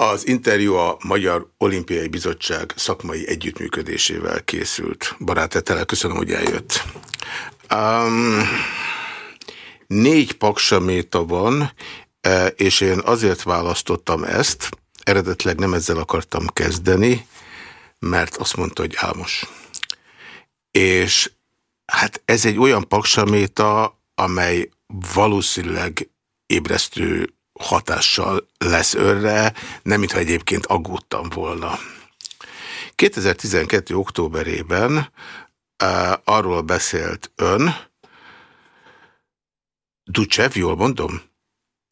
Az interjú a Magyar Olimpiai Bizottság szakmai együttműködésével készült. Barát Etele, köszönöm, hogy eljött. Um, négy paksaméta van, e, és én azért választottam ezt, eredetleg nem ezzel akartam kezdeni, mert azt mondta, hogy álmos. És hát ez egy olyan paksaméta, amely valószínűleg ébresztő hatással lesz önre, nem mintha egyébként aggódtam volna. 2012. októberében arról beszélt ön, Ducev, jól mondom?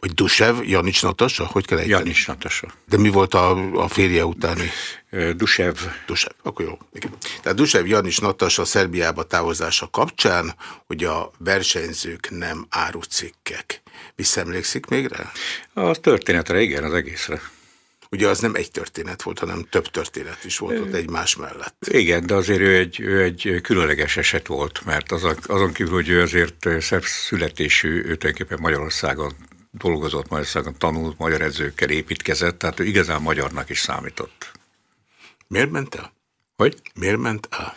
Vagy Dusev, Janics Natasa? Hogy kell ejteni? Janics Natasa. De mi volt a, a férje utáni? Dusev. Dusev, akkor jó. Igen. Tehát Dusev Janics Natasa Szerbiába távozása kapcsán, hogy a versenyzők nem árucikkek. Visszaemlékszik még rá? A történetre, igen, az egészre. Ugye az nem egy történet volt, hanem több történet is volt ott egymás mellett. Igen, de azért ő egy, ő egy különleges eset volt, mert az, azon kívül, hogy ő azért szerb születésű, ő tulajdonképpen Magyarországon dolgozott Magyarországon, tanult, magyar edzőkkel építkezett, tehát ő igazán magyarnak is számított. Miért ment el? Hogy? Miért ment el?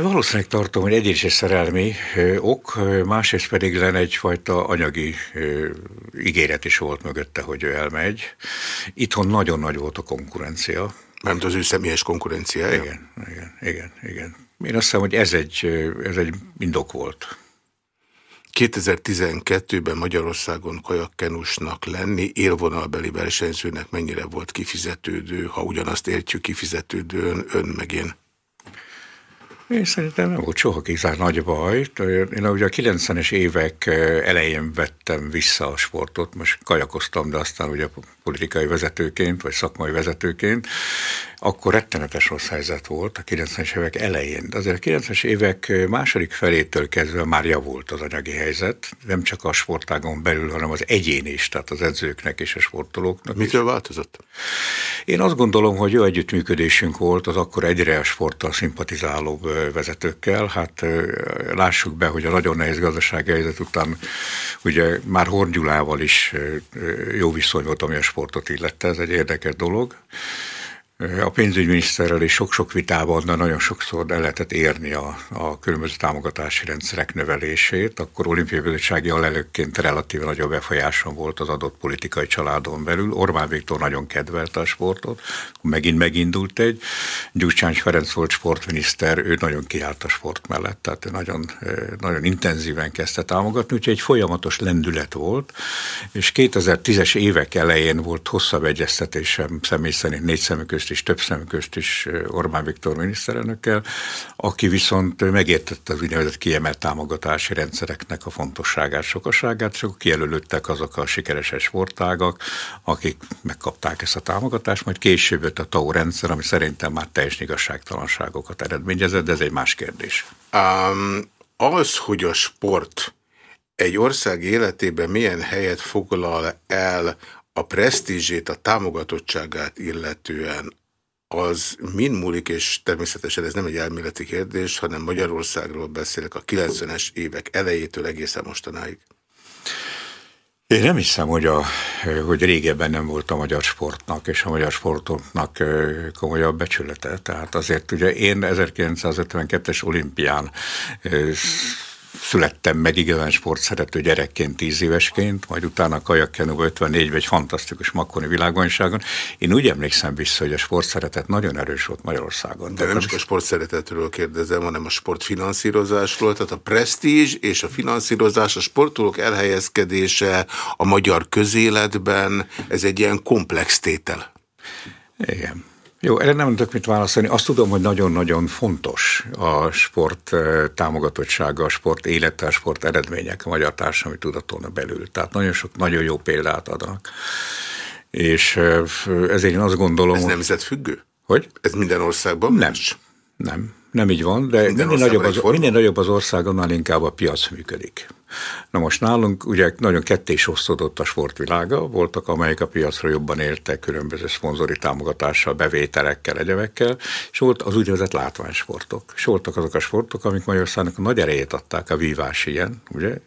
Valószínűleg tartom, hogy egyrészt szerelmi ok, másrészt pedig lenne egyfajta anyagi ígéret is volt mögötte, hogy ő elmegy. Itthon nagyon nagy volt a konkurencia. Mert az ő személyes konkurenciája? Igen, igen, igen, igen. Én azt hiszem, hogy ez egy, ez egy indok volt. 2012-ben Magyarországon kajakkenusnak lenni, élvonalbeli versenyzőnek mennyire volt kifizetődő, ha ugyanazt értjük kifizetődőn, ön meg én? Én szerintem nem volt soha kizár nagy baj. Én ugye a 90-es évek elején vettem vissza a sportot, most kajakoztam, de aztán ugye politikai vezetőként, vagy szakmai vezetőként, akkor rettenetes rossz helyzet volt a 90-es évek elején. De azért a 90-es évek második felétől kezdve már javult az anyagi helyzet, nem csak a sportágon belül, hanem az egyén is, tehát az edzőknek és a sportolóknak. Mitől is. változott? Én azt gondolom, hogy jó együttműködésünk volt az akkor egyre a sporttal szimpatizáló vezetőkkel. Hát lássuk be, hogy a nagyon nehéz gazdasági helyzet után ugye már Horgyulával is jó viszony volt, ami a sportot illette, ez egy érdekes dolog. A pénzügyminiszterrel is sok-sok vitában, de nagyon sokszor el lehetett érni a, a különböző támogatási rendszerek növelését. Akkor olimpiai bizottsági alelőkként relatíve nagyobb befolyáson volt az adott politikai családon belül. Orbán Viktor nagyon kedvelte a sportot, megint megindult egy. Gyurcsány Ferenc volt sportminiszter, ő nagyon kiállt a sport mellett, tehát ő nagyon, nagyon intenzíven kezdte támogatni, úgyhogy egy folyamatos lendület volt, és 2010-es évek elején volt hosszabb egyeztetésem személy szerint négy szemű közt is, több szem közt is Orbán Viktor miniszterelnökkel, aki viszont megértette az úgynevezett kiemelt támogatási rendszereknek a fontosságát, sokaságát, és akkor kijelölődtek azok a sikeres sportágak, akik megkapták ezt a támogatást, majd később jött a TAO rendszer, ami szerintem már teljes igazságtalanságokat eredményezett, de ez egy más kérdés. Um, az, hogy a sport egy ország életében milyen helyet foglal el a presztízsét, a támogatottságát illetően az mind múlik, és természetesen ez nem egy elméleti kérdés, hanem Magyarországról beszélek a 90-es évek elejétől egészen mostanáig. Én nem hiszem, hogy, a, hogy régebben nem volt a magyar sportnak és a magyar sportoknak komolyabb becsülete. Tehát azért ugye én 1952-es olimpián születtem meg igazán sportszerető gyerekként, tíz évesként, majd utána kajakkenúba 54 egy fantasztikus makkoni világbajnokságon. Én úgy emlékszem vissza, hogy a sportszeretet nagyon erős volt Magyarországon. De nem csak a sportszeretetről kérdezem, hanem a sportfinanszírozásról, tehát a presztízs és a finanszírozás, a sportolók elhelyezkedése a magyar közéletben, ez egy ilyen komplex tétel. Igen. Jó, erre nem tudok mit válaszolni. Azt tudom, hogy nagyon-nagyon fontos a sport eh, támogatottsága, a sport élete, a sport eredmények a magyar társadalmi tudaton belül. Tehát nagyon sok, nagyon jó példát adnak. És eh, ezért én azt gondolom... Ez nemzetfüggő? Hogy? Ez minden országban? Nem. Nem. Nem így van, de minden, minél nagyobb, az, minél nagyobb az ország, annál inkább a piac működik. Na most nálunk ugye nagyon kettés osztodott a sportvilága, voltak amelyek a piacra jobban éltek különböző szponzori támogatással, bevételekkel, egyebekkel, és volt az úgynevezett látványsportok. És voltak azok a sportok, amik Magyarországnak nagy erejét adták, a vívás ilyen, ugye,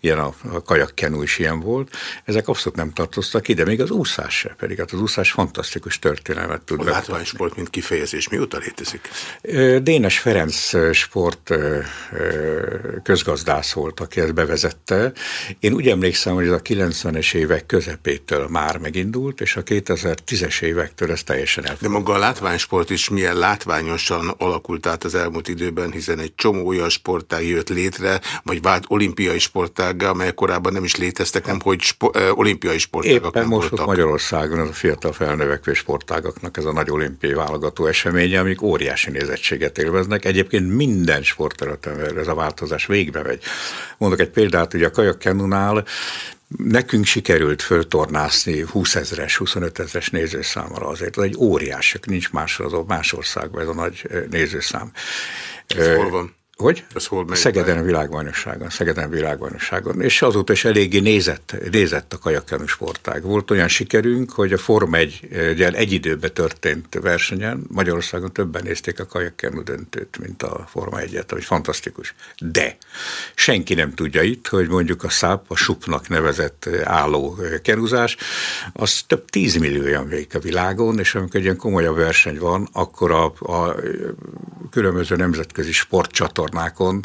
ilyen a, a kajakkenu is ilyen volt, ezek abszolút nem tartoztak ide, még az úszás se, pedig hát az úszás fantasztikus történelmet tud. A látványsport, mint kifejezés, mióta létezik? Dénes Ferenc sport közgazdász volt, aki ezt bevezette. Én úgy emlékszem, hogy ez a 90-es évek közepétől már megindult, és a 2010-es évektől ez teljesen el. De maga a látványsport is milyen látványosan alakult át az elmúlt időben, hiszen egy csomó olyan sportág jött létre, vagy vált olimpiai sportága, amely korábban nem is léteztek, nem hogy spo olimpiai sportágak Éppen nem most voltak. Magyarországon az a fiatal felnövekvő sportágaknak ez a nagy olimpiai válogató eseménye, amik óriási nézettséget élveznek. Egyébként minden sportterületen ez a változás végbe megy. Mondok egy példát, ugye a kajakkenunál Nekünk sikerült föltornászni 20 ezeres, 25 ezeres nézőszámra azért. Ez egy óriási, nincs más, az más országban ez a nagy nézőszám. Ez hol van? Hogy? Ez hol megy Szegeden világbajnokságon, Szegeden világbajnokságon. És azóta is eléggé nézett, nézett a kajakkenu sportág. Volt olyan sikerünk, hogy a Form 1 egy időben történt versenyen, Magyarországon többen nézték a kajakkenu döntőt, mint a Forma 1-et, ami fantasztikus. De senki nem tudja itt, hogy mondjuk a SZAP, a SUP-nak nevezett álló kenuzás, az több tízmillióan végig a világon, és amikor egy ilyen komolyabb verseny van, akkor a, a különböző nemzetközi sportcsatornák csatornákon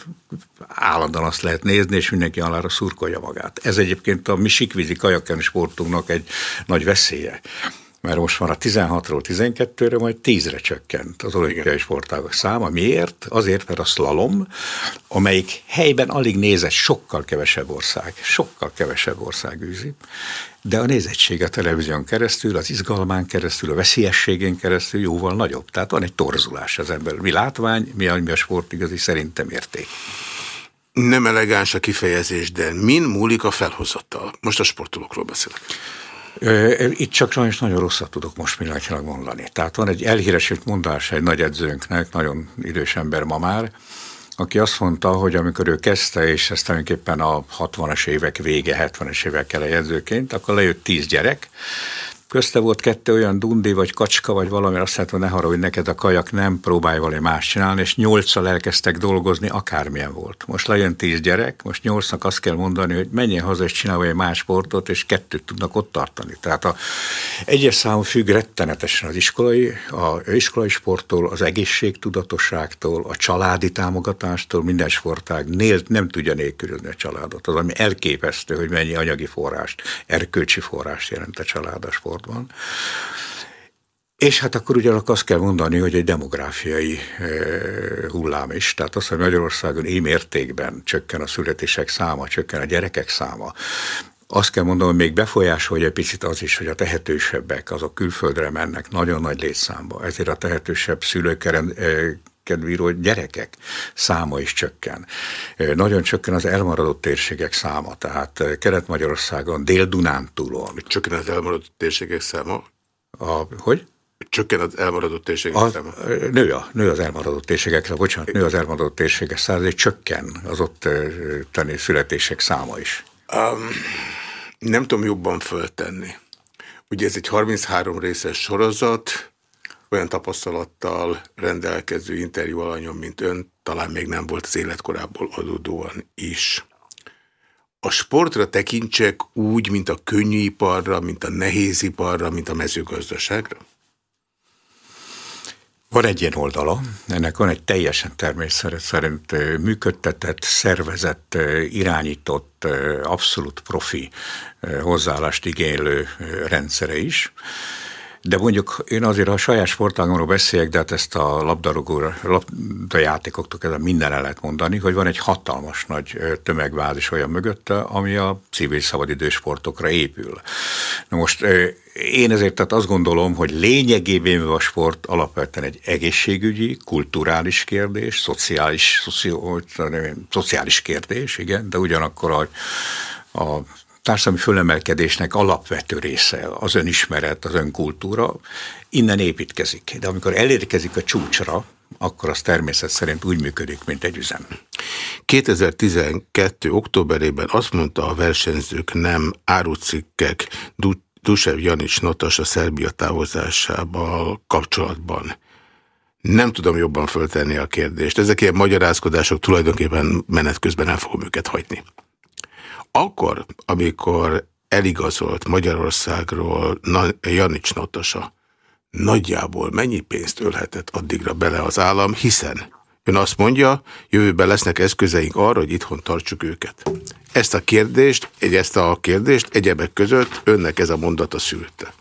állandóan azt lehet nézni, és mindenki alára szurkolja magát. Ez egyébként a mi sikvízi kajakken sportunknak egy nagy veszélye mert most már a 16-ról 12-re, majd 10-re csökkent az olimpiai sportágok száma. Miért? Azért, mert a slalom, amelyik helyben alig nézett, sokkal kevesebb ország, sokkal kevesebb ország űzi, de a nézettség a televízión keresztül, az izgalmán keresztül, a veszélyességén keresztül jóval nagyobb. Tehát van egy torzulás az ember. Mi látvány, mi a, mi a sport igazi szerintem érték. Nem elegáns a kifejezés, de min múlik a felhozattal? Most a sportolókról beszélek. Itt csak sajnos nagyon rosszat tudok most pillanatilag mondani. Tehát van egy elhíresült mondás egy nagy edzőnknek, nagyon idős ember ma már, aki azt mondta, hogy amikor ő kezdte, és ezt tulajdonképpen a 60-as évek vége, 70-es évek eleje edzőként, akkor lejött tíz gyerek, Közte volt kettő olyan dundi, vagy kacska, vagy valami, azt mondta, ne haragudj, neked a kajak nem, próbálj valami más csinálni, és nyolccal elkezdtek dolgozni, akármilyen volt. Most legyen tíz gyerek, most nyolcnak azt kell mondani, hogy menjen haza és csinálj egy más sportot, és kettőt tudnak ott tartani. Tehát a egyes számú függ rettenetesen az iskolai, a iskolai sporttól, az egészségtudatosságtól, a családi támogatástól, minden sportág nél, nem tudja nélkülözni a családot. Az, ami elképesztő, hogy mennyi anyagi forrást, erkölcsi forrást jelent a család a sport csoportban. És hát akkor ugyanakkor azt kell mondani, hogy egy demográfiai hullám is. Tehát az, hogy Magyarországon én mértékben csökken a születések száma, csökken a gyerekek száma, azt kell mondanom, hogy még befolyásolja egy picit az is, hogy a tehetősebbek, azok külföldre mennek nagyon nagy létszámba. Ezért a tehetősebb szülőkeren kedvíró gyerekek száma is csökken. Nagyon csökken az elmaradott térségek száma, tehát Kelet-Magyarországon, Dél-Dunántúlon. Csökken az elmaradott térségek száma? A, hogy? Csökken az elmaradott térségek a, száma? Nő, a, nő az elmaradott térségek, bocsánat, nő az elmaradott térségek száma, azért csökken az ott tenni születések száma is. Um, nem tudom jobban föltenni. Ugye ez egy 33 részes sorozat, olyan tapasztalattal rendelkező interjú alanyom, mint ön, talán még nem volt az életkorából adódóan is. A sportra tekintsek úgy, mint a könnyűiparra, mint a nehéziparra, mint a mezőgazdaságra? Van egy ilyen oldala, ennek van egy teljesen természet szerint működtetett, szervezett, irányított, abszolút profi hozzáállást igénylő rendszere is. De mondjuk én azért a saját sportágomról beszéljek, de hát ezt a labdarúgó, labdajátékoktól ez minden el lehet mondani, hogy van egy hatalmas nagy tömegvázis olyan mögötte, ami a civil szabadidősportokra épül. Na most én ezért tehát azt gondolom, hogy lényegében a sport alapvetően egy egészségügyi, kulturális kérdés, szociális, szoció, szociális kérdés, igen, de ugyanakkor a, a társadalmi fölemelkedésnek alapvető része az önismeret, az önkultúra, innen építkezik. De amikor elérkezik a csúcsra, akkor az természet szerint úgy működik, mint egy üzem. 2012. októberében azt mondta a versenyzők nem árucikkek Dusev Janics Notas a Szerbia távozásával kapcsolatban. Nem tudom jobban föltenni a kérdést. Ezek ilyen magyarázkodások tulajdonképpen menet közben nem fogom őket hagyni. Akkor, amikor eligazolt Magyarországról Janics Notasa, nagyjából mennyi pénzt ölhetett addigra bele az állam, hiszen ön azt mondja, jövőben lesznek eszközeink arra, hogy itthon tartsuk őket. Ezt a kérdést, egy ezt a kérdést egyebek között önnek ez a mondata szülte.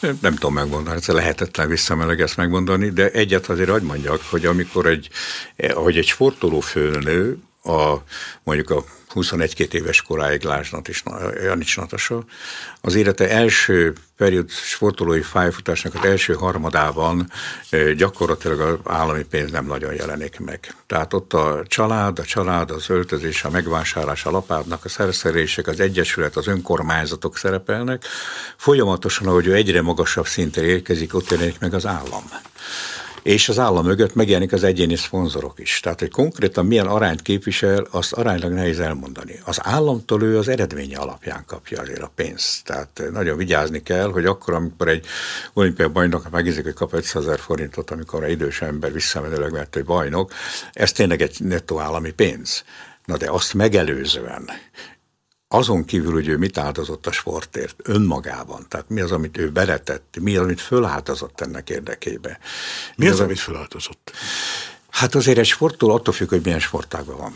Nem tudom megmondani, ez lehetetlen visszamenleg ezt megmondani, de egyet azért hagyd mondjak, hogy amikor egy, hogy egy sportoló fölnő, a, mondjuk a 21-2 éves koráig Lásnat és Janics Natasa. Az élete első periód sportolói fájfutásnak az első harmadában gyakorlatilag az állami pénz nem nagyon jelenik meg. Tehát ott a család, a család, az öltözés, a megvásárlás, a lapádnak, a szerszerések, az egyesület, az önkormányzatok szerepelnek. Folyamatosan, ahogy ő egyre magasabb szintre érkezik, ott jelenik meg az állam és az állam mögött megjelenik az egyéni szponzorok is. Tehát, hogy konkrétan milyen arányt képvisel, azt aránylag nehéz elmondani. Az államtól ő az eredménye alapján kapja azért a pénzt. Tehát nagyon vigyázni kell, hogy akkor, amikor egy olimpiai bajnok megízik, hogy kap 500 ezer forintot, amikor egy idős ember visszamenőleg mert egy bajnok, ez tényleg egy nettó állami pénz. Na de azt megelőzően azon kívül, hogy ő mit áldozott a sportért önmagában, tehát mi az, amit ő beletett, mi az, amit föláldozott ennek érdekébe. Mi, mi az, az, amit föláldozott? Hát azért egy sporttól attól függ, hogy milyen sportágban van.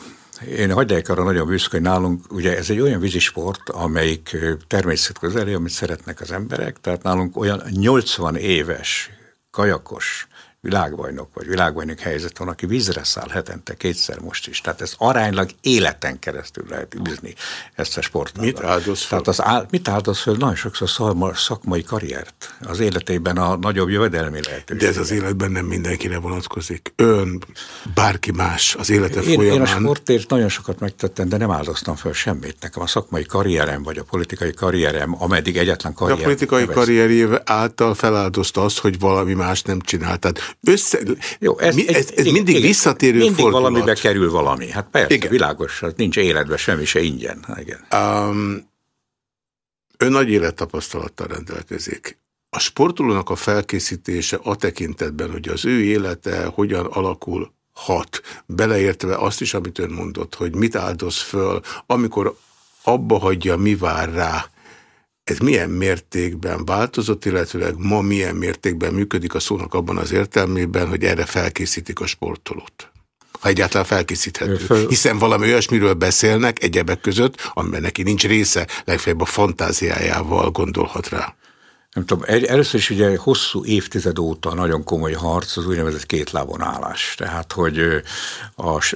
Én hagyd arra nagyon büszke, hogy nálunk ugye ez egy olyan vízisport, amelyik természetközeli, amit szeretnek az emberek, tehát nálunk olyan 80 éves kajakos, világbajnok vagy világbajnok helyzet van, aki vízre száll hetente kétszer most is. Tehát ez aránylag életen keresztül lehet űzni ezt a sportot. Mit áldoz fel? Tehát az áll, mit áldoz fel? Nagyon sokszor szakmai karriert. Az életében a nagyobb jövedelmi lehetőség. De ez az életben nem mindenkire vonatkozik. Ön, bárki más az élete én, folyamán. Én a sportért nagyon sokat megtettem, de nem áldoztam fel semmit. Nekem a szakmai karrierem, vagy a politikai karrierem, ameddig egyetlen karrier. De a politikai karrierje által feláldozta azt, hogy valami más nem csinált. Tehát össze, Jó, ez, mi, ez, ez igen, mindig igen, visszatérő mindig fordulat. valamibe kerül valami. Hát persze, igen. világos, hát nincs életben semmi se ingyen. Igen. Um, ön nagy élettapasztalattal rendelkezik. A sportolónak a felkészítése a tekintetben, hogy az ő élete hogyan alakul hat, beleértve azt is, amit ön mondott, hogy mit áldoz föl, amikor abba hagyja, mi vár rá, ez milyen mértékben változott, illetőleg ma milyen mértékben működik a szónak abban az értelmében, hogy erre felkészítik a sportolót? Ha egyáltalán felkészíthető. Hiszen valami olyasmiről beszélnek egyebek között, amiben neki nincs része, legfeljebb a fantáziájával gondolhat rá nem tudom, először is ugye hosszú évtized óta nagyon komoly harc az úgynevezett két lábon állás. Tehát, hogy a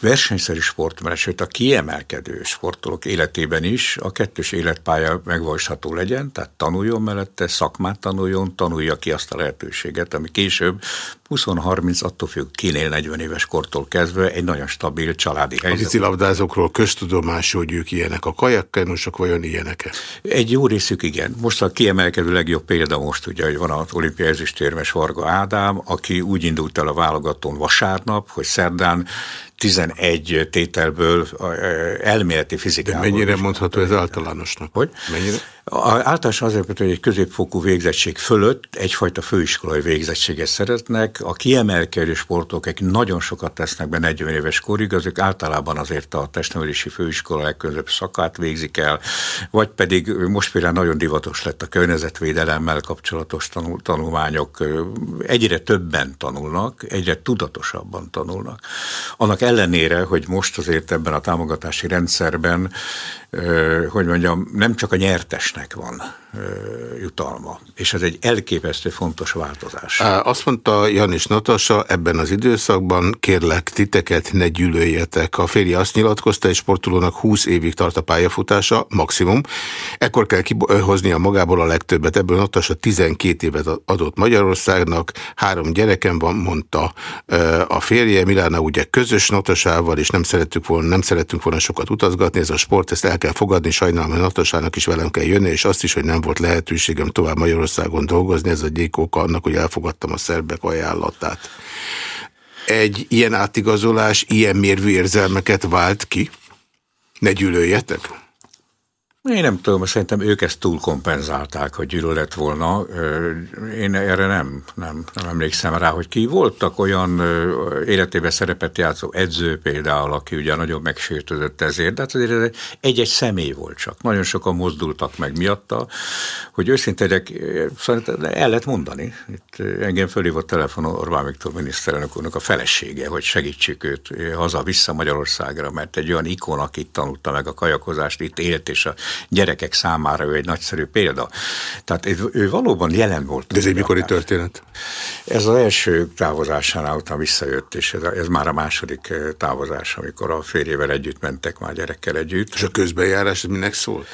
versenyszerű sportmenet, sőt a kiemelkedő sportolók életében is a kettős életpálya megvalósítható legyen, tehát tanuljon mellette, szakmát tanuljon, tanulja ki azt a lehetőséget, ami később 20-30, attól függ, kinél 40 éves kortól kezdve egy nagyon stabil családi helyzet. A vízilabdázókról köztudomású, hogy ők ilyenek. A kajakkenusok vajon ilyenek -e? Egy jó részük igen. Most a kiemelkedő legjobb példa most ugye, hogy van az olimpiai ezüstérmes Varga Ádám, aki úgy indult el a válogatón vasárnap, hogy szerdán 11 tételből elméleti fizikából. De mennyire mondható ez általánosnak? Hogy? Mennyire? Általánosan azért, hogy egy középfokú végzettség fölött egyfajta főiskolai végzettséget szeretnek. A kiemelkedő sportok, akik nagyon sokat tesznek be 40 éves korig, azok általában azért a testnevelési főiskola legközebb szakát végzik el, vagy pedig most például nagyon divatos lett a környezetvédelemmel kapcsolatos tanul, tanulmányok. Egyre többen tanulnak, egyre tudatosabban tanulnak. Annak ellenére, hogy most azért ebben a támogatási rendszerben hogy mondjam, nem csak a nyertesnek van jutalma, és ez egy elképesztő fontos változás. Azt mondta Janis Natasa, ebben az időszakban kérlek titeket, ne gyűlöljetek. A férje azt nyilatkozta, egy sportolónak 20 évig tart a pályafutása, maximum. Ekkor kell a magából a legtöbbet. Ebből Natasa 12 évet adott Magyarországnak, három gyerekem van, mondta a férje. Milána ugye közös Natasával, és nem szerettük volna, nem szerettünk volna sokat utazgatni, ez a sport, ezt el kell fogadni, sajnálom, hogy Natasának is velem kell jönni, és azt is, hogy nem volt lehetőségem tovább Magyarországon dolgozni, ez a gyék oka annak, hogy elfogadtam a szerbek ajánlatát. Egy ilyen átigazolás ilyen mérvű érzelmeket vált ki? Ne gyűlöljetek? Én nem tudom, szerintem ők ezt túl kompenzálták, hogy gyűlölet volna. Én erre nem, nem, nem emlékszem rá, hogy ki voltak olyan életében szerepet játszó edző például, aki ugye nagyon megsértődött ezért, de hát azért egy-egy személy volt csak. Nagyon sokan mozdultak meg miatta, hogy őszintén szerintem el lehet mondani. Itt engem fölhívott telefonon Orbán Viktor miniszterelnök úrnak a felesége, hogy segítsük őt haza-vissza Magyarországra, mert egy olyan ikon, akit tanulta meg a kajakozást, itt élt, és a gyerekek számára ő egy nagyszerű példa. Tehát ő valóban jelen volt. De ez egy mikori történet? Ez az első távozásánál után visszajött, és ez, ez már a második eh, távozás, amikor a férjével együtt mentek már gyerekkel együtt. És a közbejárás minek szól?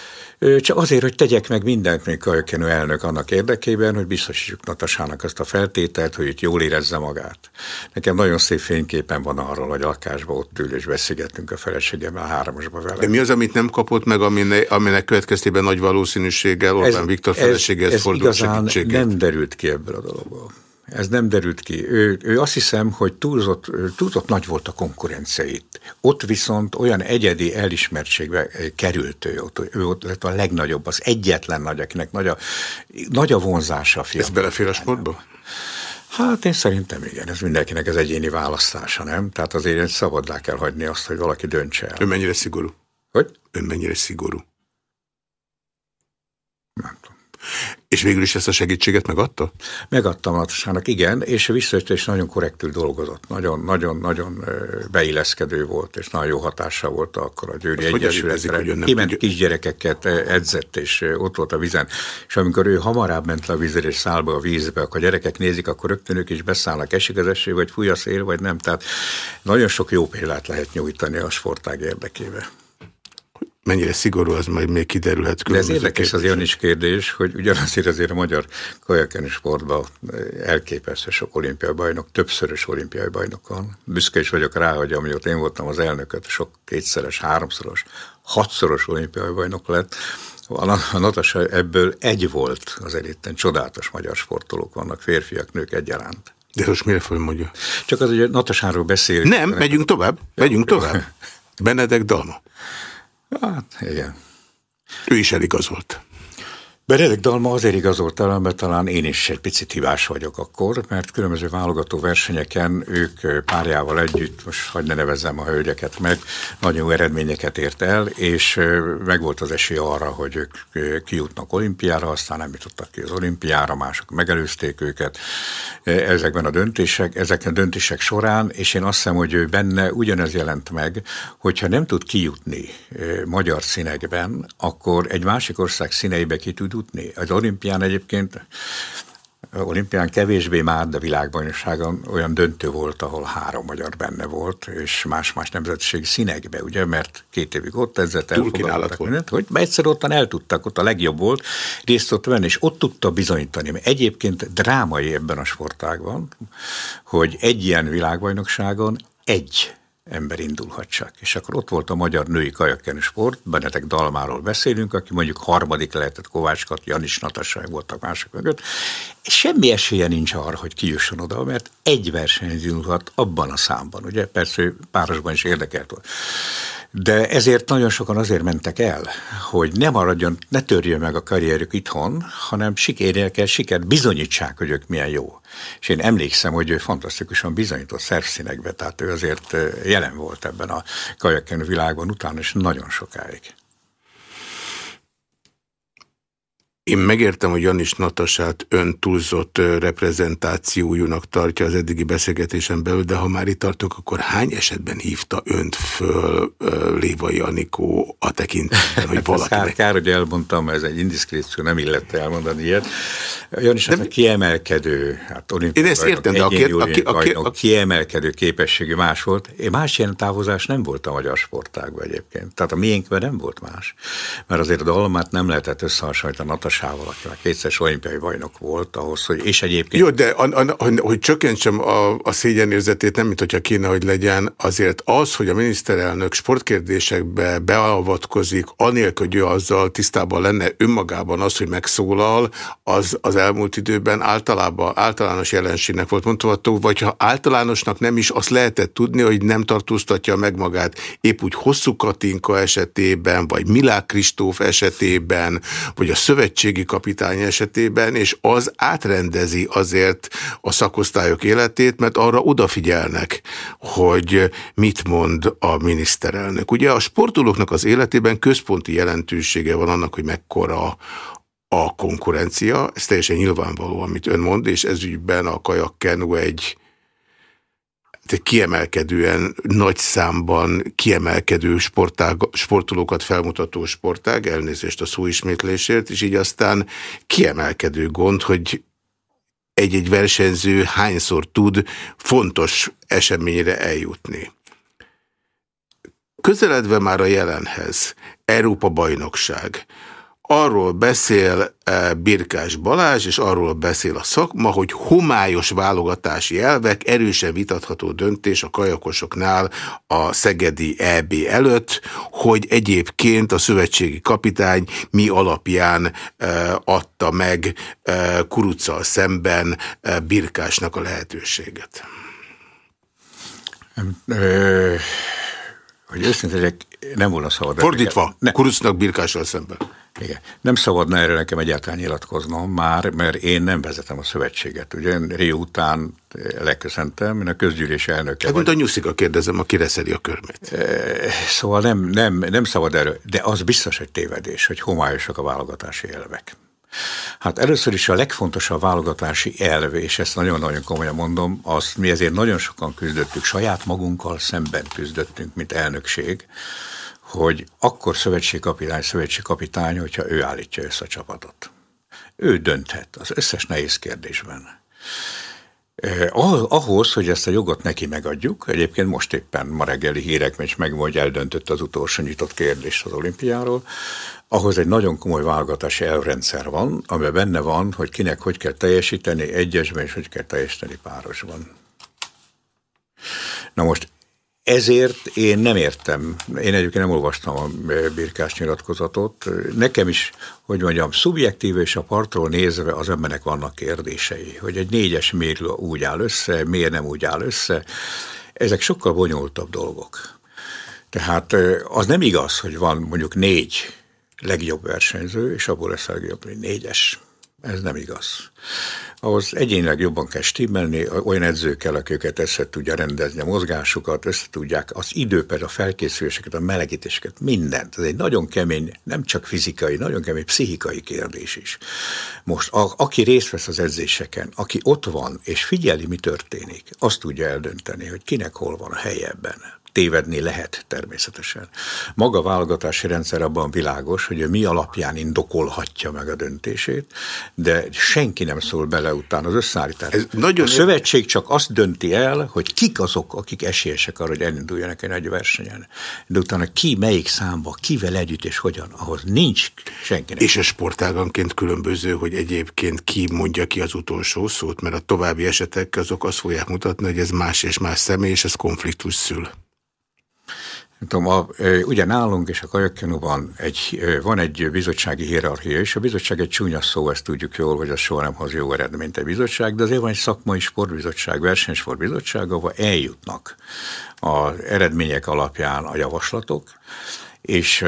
Csak azért, hogy tegyek meg mindent, még Kajökenő elnök annak érdekében, hogy biztosítsuk Natasának azt a feltételt, hogy itt jól érezze magát. Nekem nagyon szép fényképen van arról, hogy lakásba ott ül és beszélgetünk a feleségemmel háromosba vele. De mi az, amit nem kapott meg, aminek, aminek következtében nagy valószínűséggel Orbán ez, Viktor feleséghez fordult segítséget? nem derült ki ebből a dologból. Ez nem derült ki. Ő, ő azt hiszem, hogy túlzott, túlzott nagy volt a konkurencia itt. Ott viszont olyan egyedi elismertségbe került ő, ott, ő ott lett a legnagyobb, az egyetlen nagy, akinek nagy a, nagy a vonzása a fiam. Ez belefér a sportba? Hát én szerintem igen, ez mindenkinek az egyéni választása, nem? Tehát azért szabaddá kell hagyni azt, hogy valaki döntse el. Ön mennyire szigorú? Hogy? Ön mennyire szigorú? Nem tudom. És végül is ezt a segítséget megadta? Megadtam Natasának, igen, és visszajött, és nagyon korrektül dolgozott. Nagyon, nagyon, nagyon beilleszkedő volt, és nagyon jó hatása volt akkor a Győri Azt Egyesületre. Kiment kisgyerekeket edzett, és ott volt a vizen. És amikor ő hamarabb ment le a vízre, és száll be a vízbe, akkor a gyerekek nézik, akkor rögtön ők is beszállnak, esik az eső, vagy fúj a szél, vagy nem. Tehát nagyon sok jó példát lehet nyújtani a sportág érdekében mennyire szigorú, az majd még kiderülhet. De ez érdekes az olyan is kérdés, hogy ugyanazért azért a magyar kajakeni sportban elképesztő sok olimpiai bajnok, többszörös olimpiai bajnok van. Büszke is vagyok rá, hogy amióta én voltam az elnököt, sok kétszeres, háromszoros, hatszoros olimpiai bajnok lett. A Natasa ebből egy volt az elitten. Csodálatos magyar sportolók vannak, férfiak, nők egyaránt. De most mire mondja? Csak az, hogy Natasáról beszél. Nem, megyünk tovább, megyünk tovább. Benedek Dalma. Hát, igen. Ő is eligazolt. Benedek Dalma azért igazolt el, mert talán én is egy picit hibás vagyok akkor, mert különböző válogató versenyeken ők párjával együtt, most hagyd ne nevezzem a hölgyeket meg, nagyon jó eredményeket ért el, és megvolt az esély arra, hogy ők kijutnak olimpiára, aztán nem jutottak ki az olimpiára, mások megelőzték őket. Ezekben a döntések, ezeken a döntések során, és én azt hiszem, hogy benne ugyanez jelent meg, hogyha nem tud kijutni magyar színekben, akkor egy másik ország színeibe ki tud jutni. Az olimpián egyébként olimpián kevésbé már, de világbajnokságon olyan döntő volt, ahol három magyar benne volt, és más-más nemzetiségi színekbe, ugye, mert két évig ott edzett elfogadtak mindent, hogy egyszer ottan el tudtak, ott a legjobb volt részt ott venni, és ott tudta bizonyítani. Mert egyébként drámai ebben a sportágban, hogy egy ilyen világbajnokságon egy ember indulhat csak. És akkor ott volt a magyar női kajakkeni sport, Benedek Dalmáról beszélünk, aki mondjuk harmadik lehetett Kovács Kati, Janis Natasság voltak mások mögött. Semmi esélye nincs arra, hogy kijusson oda, mert egy verseny indulhat abban a számban. Ugye persze párosban is érdekelt volt. De ezért nagyon sokan azért mentek el, hogy ne maradjon, ne törjön meg a karrierük itthon, hanem sikérjék el sikert, bizonyítsák, hogy ők milyen jó. És én emlékszem, hogy ő fantasztikusan bizonyított szervszínekbe, tehát ő azért jelen volt ebben a kajakken világban utána, és nagyon sokáig. Én megértem, hogy Janis Natasát ön túlzott reprezentációjúnak tartja az eddigi beszélgetésen belül, de ha már itt tartok, akkor hány esetben hívta önt föl Lévai Anikó a tekintetben, hogy valaki... kár, kár, hogy elmondtam, ez egy indiszkréció, nem illette elmondani ilyet. Janis a kiemelkedő, hát Én ezt értem, de a, kér, a, a, a, a kiemelkedő képességű más volt. Én más ilyen távozás nem volt a magyar sportágban egyébként. Tehát a miénkben nem volt más. Mert azért a dalmát nem lehetett összehasonlítani a sorsával, aki már kétszer olimpiai bajnok volt ahhoz, hogy, és egyébként... Jó, de a, a, hogy csökkentsem a, a szégyenérzetét, nem mint hogyha kéne, hogy legyen, azért az, hogy a miniszterelnök sportkérdésekbe beavatkozik, anélkül, hogy ő azzal tisztában lenne önmagában az, hogy megszólal, az az elmúlt időben általában általános jelenségnek volt mondható, vagy ha általánosnak nem is, azt lehetett tudni, hogy nem tartóztatja meg magát. Épp úgy hosszú Katinka esetében, vagy Milák Kristóf esetében, vagy a szövetségi kapitány esetében, és az átrendezi azért a szakosztályok életét, mert arra odafigyelnek, hogy mit mond a miniszterelnök. Ugye a sportolóknak az életében központi jelentősége van annak, hogy mekkora a konkurencia, ez teljesen nyilvánvaló, amit ön mond, és ez ügyben a kajakkenu egy egy kiemelkedően nagy számban kiemelkedő sportág, sportolókat felmutató sportág, elnézést a szóismétlésért, és így aztán kiemelkedő gond, hogy egy-egy versenyző hányszor tud fontos eseményre eljutni. Közeledve már a jelenhez, Európa bajnokság, arról beszél e, Birkás Balázs, és arról beszél a szakma, hogy homályos válogatási elvek, erősen vitatható döntés a kajakosoknál a Szegedi EB előtt, hogy egyébként a szövetségi kapitány mi alapján e, adta meg e, Kuruccal szemben Birkásnak a lehetőséget. Hogy őszintén nem volna szabad. Fordítva, Kurucnak Birkással szemben. Igen. Nem szabadna erre nekem egyáltalán nyilatkoznom már, mert én nem vezetem a szövetséget. Ugye Rio után leköszöntem, én a közgyűlés elnöke Hát, mint a nyuszika kérdezem, aki reszedi a körmét. Szóval nem, nem, nem szabad erről, de az biztos egy tévedés, hogy homályosak a válogatási elvek. Hát először is a legfontosabb válogatási elv, és ezt nagyon-nagyon komolyan mondom, azt mi ezért nagyon sokan küzdöttük, saját magunkkal szemben küzdöttünk, mint elnökség, hogy akkor szövetségkapitány, szövetségkapitány, hogyha ő állítja össze a csapatot. Ő dönthet az összes nehéz kérdésben. Ahhoz, hogy ezt a jogot neki megadjuk, egyébként most éppen ma reggeli hírek megy meg, hogy eldöntött az utolsó nyitott kérdést az olimpiáról, ahhoz egy nagyon komoly válogatási elrendszer van, amiben benne van, hogy kinek hogy kell teljesíteni egyesben, és hogy kell teljesíteni párosban. Na most ezért én nem értem, én egyébként nem olvastam a birkás nyilatkozatot. Nekem is, hogy mondjam, szubjektív és a partról nézve az embernek vannak kérdései, hogy egy négyes miért úgy áll össze, miért nem úgy áll össze. Ezek sokkal bonyolultabb dolgok. Tehát az nem igaz, hogy van mondjuk négy legjobb versenyző, és abból lesz a legjobb négyes. Ez nem igaz ahhoz egyénileg jobban kell stimmelni, olyan akik őket össze tudja rendezni a mozgásukat, össze tudják az időper, a felkészüléseket, a melegítéseket, mindent. Ez egy nagyon kemény, nem csak fizikai, nagyon kemény pszichikai kérdés is. Most a, aki részt vesz az edzéseken, aki ott van és figyeli, mi történik, azt tudja eldönteni, hogy kinek hol van a helye ebben tévedni lehet természetesen. Maga a válogatási rendszer abban világos, hogy ő mi alapján indokolhatja meg a döntését, de senki nem szól bele utána az összeállítás. Ez nagyon a szövetség csak azt dönti el, hogy kik azok, akik esélyesek arra, hogy elinduljanak egy nagy versenyen. De utána ki, melyik számba, kivel együtt és hogyan, ahhoz nincs senkinek. És a sportáganként különböző, hogy egyébként ki mondja ki az utolsó szót, mert a további esetek azok azt fogják mutatni, hogy ez más és más személy, és ez konfliktus szül. Tudom, a, ugye nálunk és a kajakkenúban egy, van egy bizottsági hierarchia, és a bizottság egy csúnya szó, ezt tudjuk jól, hogy az soha nem hoz jó eredményt egy bizottság, de azért van egy szakmai sportbizottság, versenysportbizottság, ahol eljutnak az eredmények alapján a javaslatok, és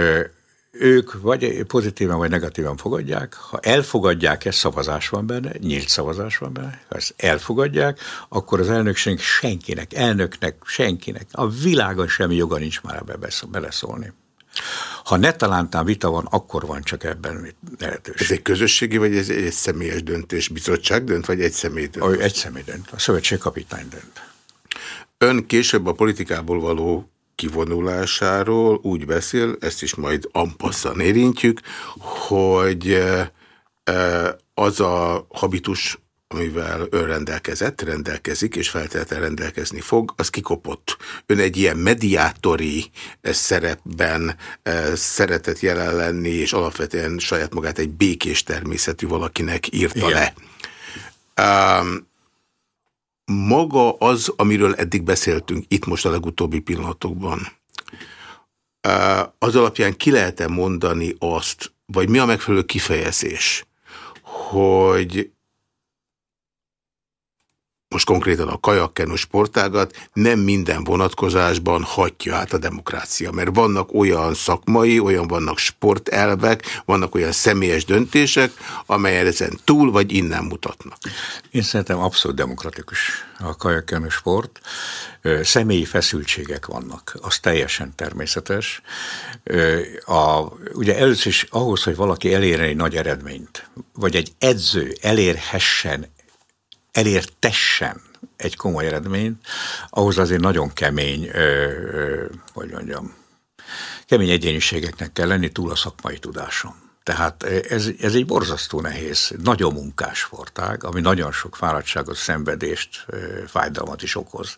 ők vagy pozitívan, vagy negatívan fogadják. Ha elfogadják, ez szavazás van benne, nyílt szavazás van benne, ha ezt elfogadják, akkor az elnökség senkinek, elnöknek, senkinek, a világon semmi joga nincs már ebbe beleszólni. Ha ne talántán vita van, akkor van csak ebben lehetőség. Ez egy közösségi, vagy ez egy személyes döntés? Bizottság dönt, vagy egy személy dönt? Egy személy dönt. A szövetség kapitány dönt. Ön később a politikából való kivonulásáról úgy beszél, ezt is majd ampasszan érintjük, hogy az a habitus, amivel ön rendelkezett, rendelkezik, és feltétlenül rendelkezni fog, az kikopott. Ön egy ilyen mediátori eh, szerepben szeretett jelen lenni, és alapvetően saját magát egy békés természetű valakinek írta Igen. le. Um, maga az, amiről eddig beszéltünk itt most a legutóbbi pillanatokban, az alapján ki lehet -e mondani azt, vagy mi a megfelelő kifejezés, hogy most konkrétan a kajakkenu sportágat nem minden vonatkozásban hatja át a demokrácia, mert vannak olyan szakmai, olyan vannak sportelvek, vannak olyan személyes döntések, amelyek ezen túl vagy innen mutatnak. Én szerintem abszolút demokratikus a kajakkenu sport. Személyi feszültségek vannak, az teljesen természetes. A, ugye először is ahhoz, hogy valaki elérjen egy nagy eredményt, vagy egy edző elérhessen elértessen egy komoly eredményt, ahhoz azért nagyon kemény, ö, ö, hogy mondjam, kemény egyéniségeknek kell lenni túl a szakmai tudáson. Tehát ez, ez egy borzasztó nehéz, nagyon munkás sportág, ami nagyon sok fáradtságot, szenvedést, fájdalmat is okoz.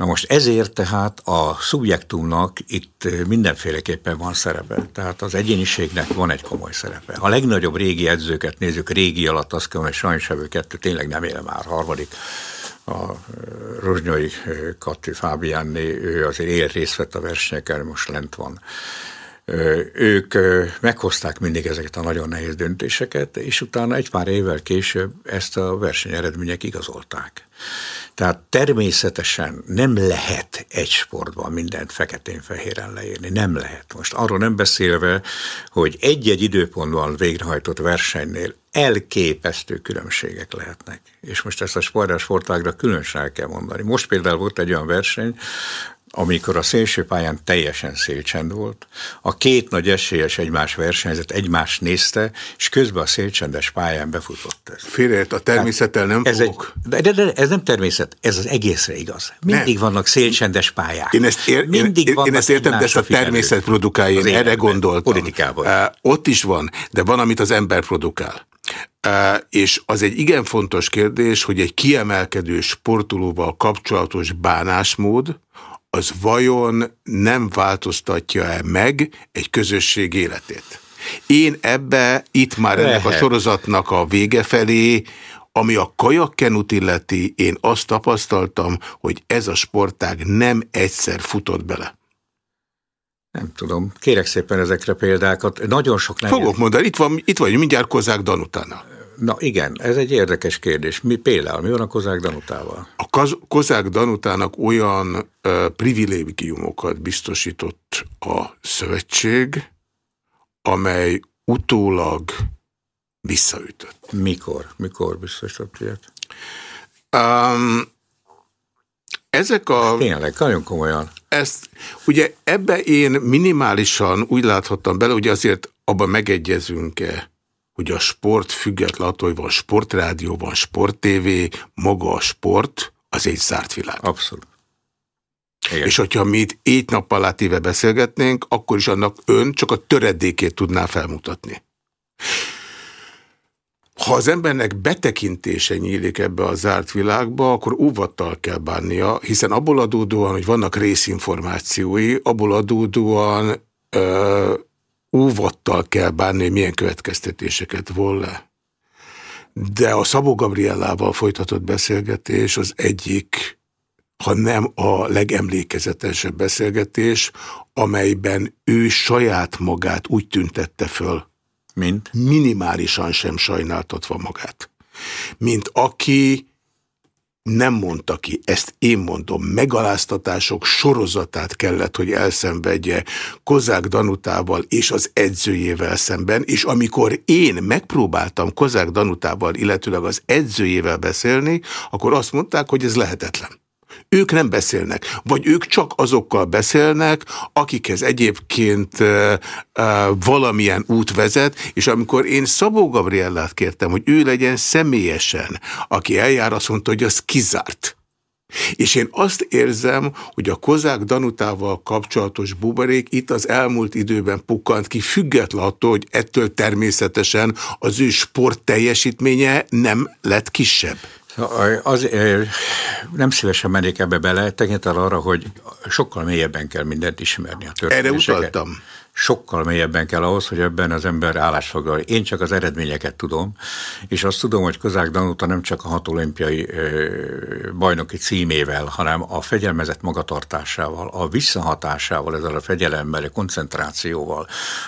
Na most ezért tehát a szubjektumnak itt mindenféleképpen van szerepe. Tehát az egyéniségnek van egy komoly szerepe. A legnagyobb régi edzőket nézzük, régi alatt azt kell, hogy sajnos kettő tényleg nem éle már harmadik a Rozsnyai Kati Fábiánné, ő azért él részt vett a versenyeken, most lent van. Ők meghozták mindig ezeket a nagyon nehéz döntéseket, és utána egy pár évvel később ezt a versenyeredmények igazolták. Tehát természetesen nem lehet egy sportban mindent feketén-fehéren leírni. Nem lehet. Most arról nem beszélve, hogy egy-egy időpontban végrehajtott versenynél elképesztő különbségek lehetnek. És most ezt a sportágra különösen kell mondani. Most például volt egy olyan verseny, amikor a szélső pályán teljesen szélcsend volt, a két nagy esélyes egymás versenyzett, egymás nézte, és közben a szélcsendes pályán befutott ez. Félreért, a természettel nem ez fogok. Egy, de, de, de, ez nem természet, ez az egészre igaz. Mindig nem. vannak szélcsendes pályák. Én ezt, ér, Mindig én, én ezt értem, de ezt a természet produkálja, én erre gondoltam. Politikában. Uh, ott is van, de van, amit az ember produkál. Uh, és az egy igen fontos kérdés, hogy egy kiemelkedő sportolóval kapcsolatos bánásmód, az vajon nem változtatja-e meg egy közösség életét? Én ebbe itt már Lehet. ennek a sorozatnak a vége felé, ami a kajakkenut illeti, én azt tapasztaltam, hogy ez a sportág nem egyszer futott bele. Nem tudom. Kérek szépen ezekre példákat. Nagyon sok nem. Fogok mondani, itt, van, itt vagy mindjárt Kozák Danutána. Na igen, ez egy érdekes kérdés. Mi például, mi van a Kozák Danutával? A Kozák Danutának olyan ö, privilégiumokat biztosított a szövetség, amely utólag visszaütött. Mikor? Mikor biztosított ilyet? Um, ezek a... Tényleg, nagyon komolyan. Ezt, ugye ebbe én minimálisan úgy láthattam bele, hogy azért abban megegyezünk-e, hogy a sport független attól, hogy van sportrádió, van sporttévé, maga a sport, az egy zárt világ. Abszolút. Igen. És hogyha mi itt egy nap alá téve beszélgetnénk, akkor is annak ön csak a töredékét tudná felmutatni. Ha az embernek betekintése nyílik ebbe a zárt világba, akkor óvattal kell bánnia, hiszen abból adódóan, hogy vannak részinformációi, abból adódóan ö, óvattal kell bánni, hogy milyen következtetéseket von le. De a Szabó Gabriellával folytatott beszélgetés az egyik, ha nem a legemlékezetesebb beszélgetés, amelyben ő saját magát úgy tüntette föl, mint minimálisan sem sajnáltatva magát. Mint aki nem mondta ki, ezt én mondom, megaláztatások sorozatát kellett, hogy elszenvedje Kozák Danutával és az edzőjével szemben, és amikor én megpróbáltam Kozák Danutával, illetőleg az edzőjével beszélni, akkor azt mondták, hogy ez lehetetlen. Ők nem beszélnek, vagy ők csak azokkal beszélnek, akikhez egyébként uh, uh, valamilyen út vezet, és amikor én Szabó Gabriellát kértem, hogy ő legyen személyesen, aki eljár, azt mondta, hogy az kizárt. És én azt érzem, hogy a Kozák Danutával kapcsolatos buborék itt az elmúlt időben pukkant ki, független attól, hogy ettől természetesen az ő sport teljesítménye nem lett kisebb. Az, nem szívesen mennék ebbe bele, tekintettel arra, hogy sokkal mélyebben kell mindent ismerni a történeteket. Erre utaltam sokkal mélyebben kell ahhoz, hogy ebben az ember állásfoglal. Én csak az eredményeket tudom, és azt tudom, hogy Kozák Danuta nem csak a hat olimpiai bajnoki címével, hanem a fegyelmezett magatartásával, a visszahatásával, ezzel a fegyelemmel, a koncentrációval,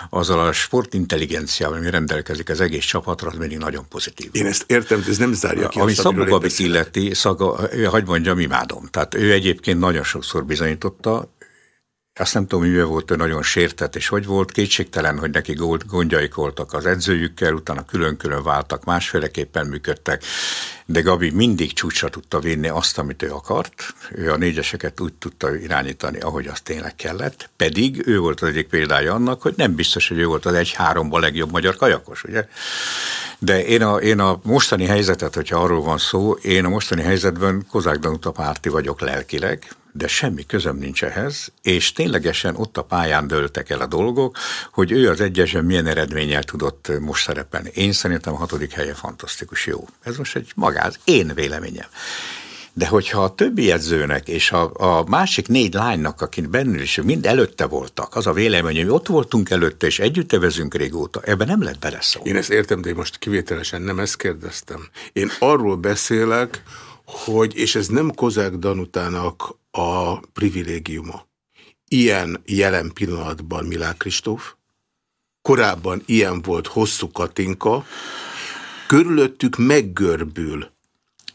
azzal a sportintelligenciával, ami rendelkezik az egész csapatra, az mindig nagyon pozitív. Én ezt értem, de ez nem zárja ki. Ami Szabó Gabit illeti, szaga, hagyd mondjam, imádom. Tehát ő egyébként nagyon sokszor bizonyította, azt nem tudom, mivel volt ő nagyon sértett, és hogy volt, kétségtelen, hogy neki gondjaik voltak az edzőjükkel, utána külön-külön váltak, másféleképpen működtek, de Gabi mindig csúcsra tudta vinni azt, amit ő akart, ő a négyeseket úgy tudta irányítani, ahogy az tényleg kellett, pedig ő volt az egyik példája annak, hogy nem biztos, hogy ő volt az egy-háromban legjobb magyar kajakos, ugye? De én a, én a mostani helyzetet, hogyha arról van szó, én a mostani helyzetben Kozák Danuta párti vagyok lelkileg, de semmi közöm nincs ehhez, és ténylegesen ott a pályán dőltek el a dolgok, hogy ő az egyesen milyen eredménnyel tudott most szerepelni. Én szerintem a hatodik helye fantasztikus jó. Ez most egy magáz, én véleményem. De hogyha a többi edzőnek és a, a másik négy lánynak, akik bennül is mind előtte voltak, az a vélemény, hogy ott voltunk előtte, és együtt evezünk régóta, ebben nem lehet beleszólni. Én ezt értem, de én most kivételesen nem ezt kérdeztem. Én arról beszélek, hogy, és ez nem Kozák Danutának a privilégiuma. Ilyen jelen pillanatban Milák Kristóf, korábban ilyen volt hosszú Katinka, körülöttük meggörbül.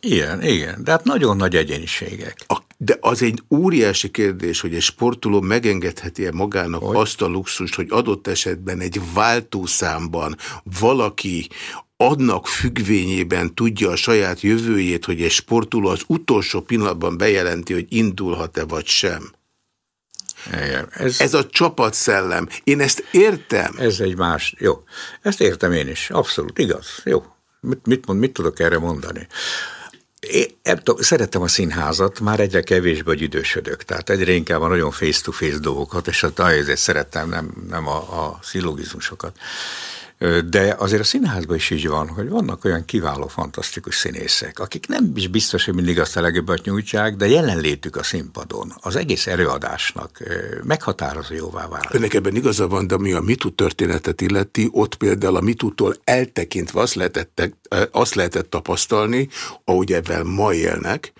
Igen, igen, de hát nagyon nagy egyéniségek. A, de az egy óriási kérdés, hogy egy sportoló megengedheti-e magának hogy? azt a luxust, hogy adott esetben egy váltószámban valaki adnak függvényében tudja a saját jövőjét, hogy egy sportoló az utolsó pillanatban bejelenti, hogy indulhat-e vagy sem. Igen, ez, ez a csapatszellem. Én ezt értem. Ez egy más. Jó. Ezt értem én is. Abszolút igaz. Jó. Mit, mit, mond, mit tudok erre mondani? Én szeretem a színházat, már egyre kevésbé, hogy idősödök, tehát egyre inkább a nagyon face-to-face -face dolgokat, és azért szerettem, nem, nem a, a szillogizmusokat. De azért a színházban is így van, hogy vannak olyan kiváló, fantasztikus színészek, akik nem is biztos, hogy mindig azt a legjobbat nyújtják, de jelenlétük a színpadon, az egész előadásnak meghatározó jóvá válik. Önnek ebben igaza van, de ami a MeToo történetet illeti, ott például a MeToo-tól eltekintve azt lehetett, azt lehetett tapasztalni, ahogy ebben ma élnek,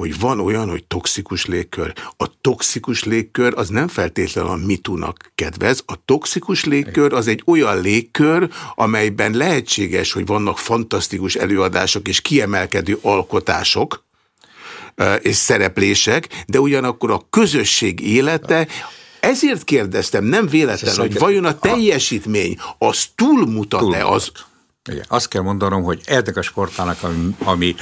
hogy van olyan, hogy toxikus légkör. A toxikus légkör az nem feltétlenül a mitunak kedvez. A toxikus légkör az egy olyan légkör, amelyben lehetséges, hogy vannak fantasztikus előadások és kiemelkedő alkotások, és szereplések, de ugyanakkor a közösség élete ezért kérdeztem, nem véletlen, hogy vajon a teljesítmény az túlmutat-e az... Igen. Azt kell mondanom, hogy ennek a sportának, ami, ami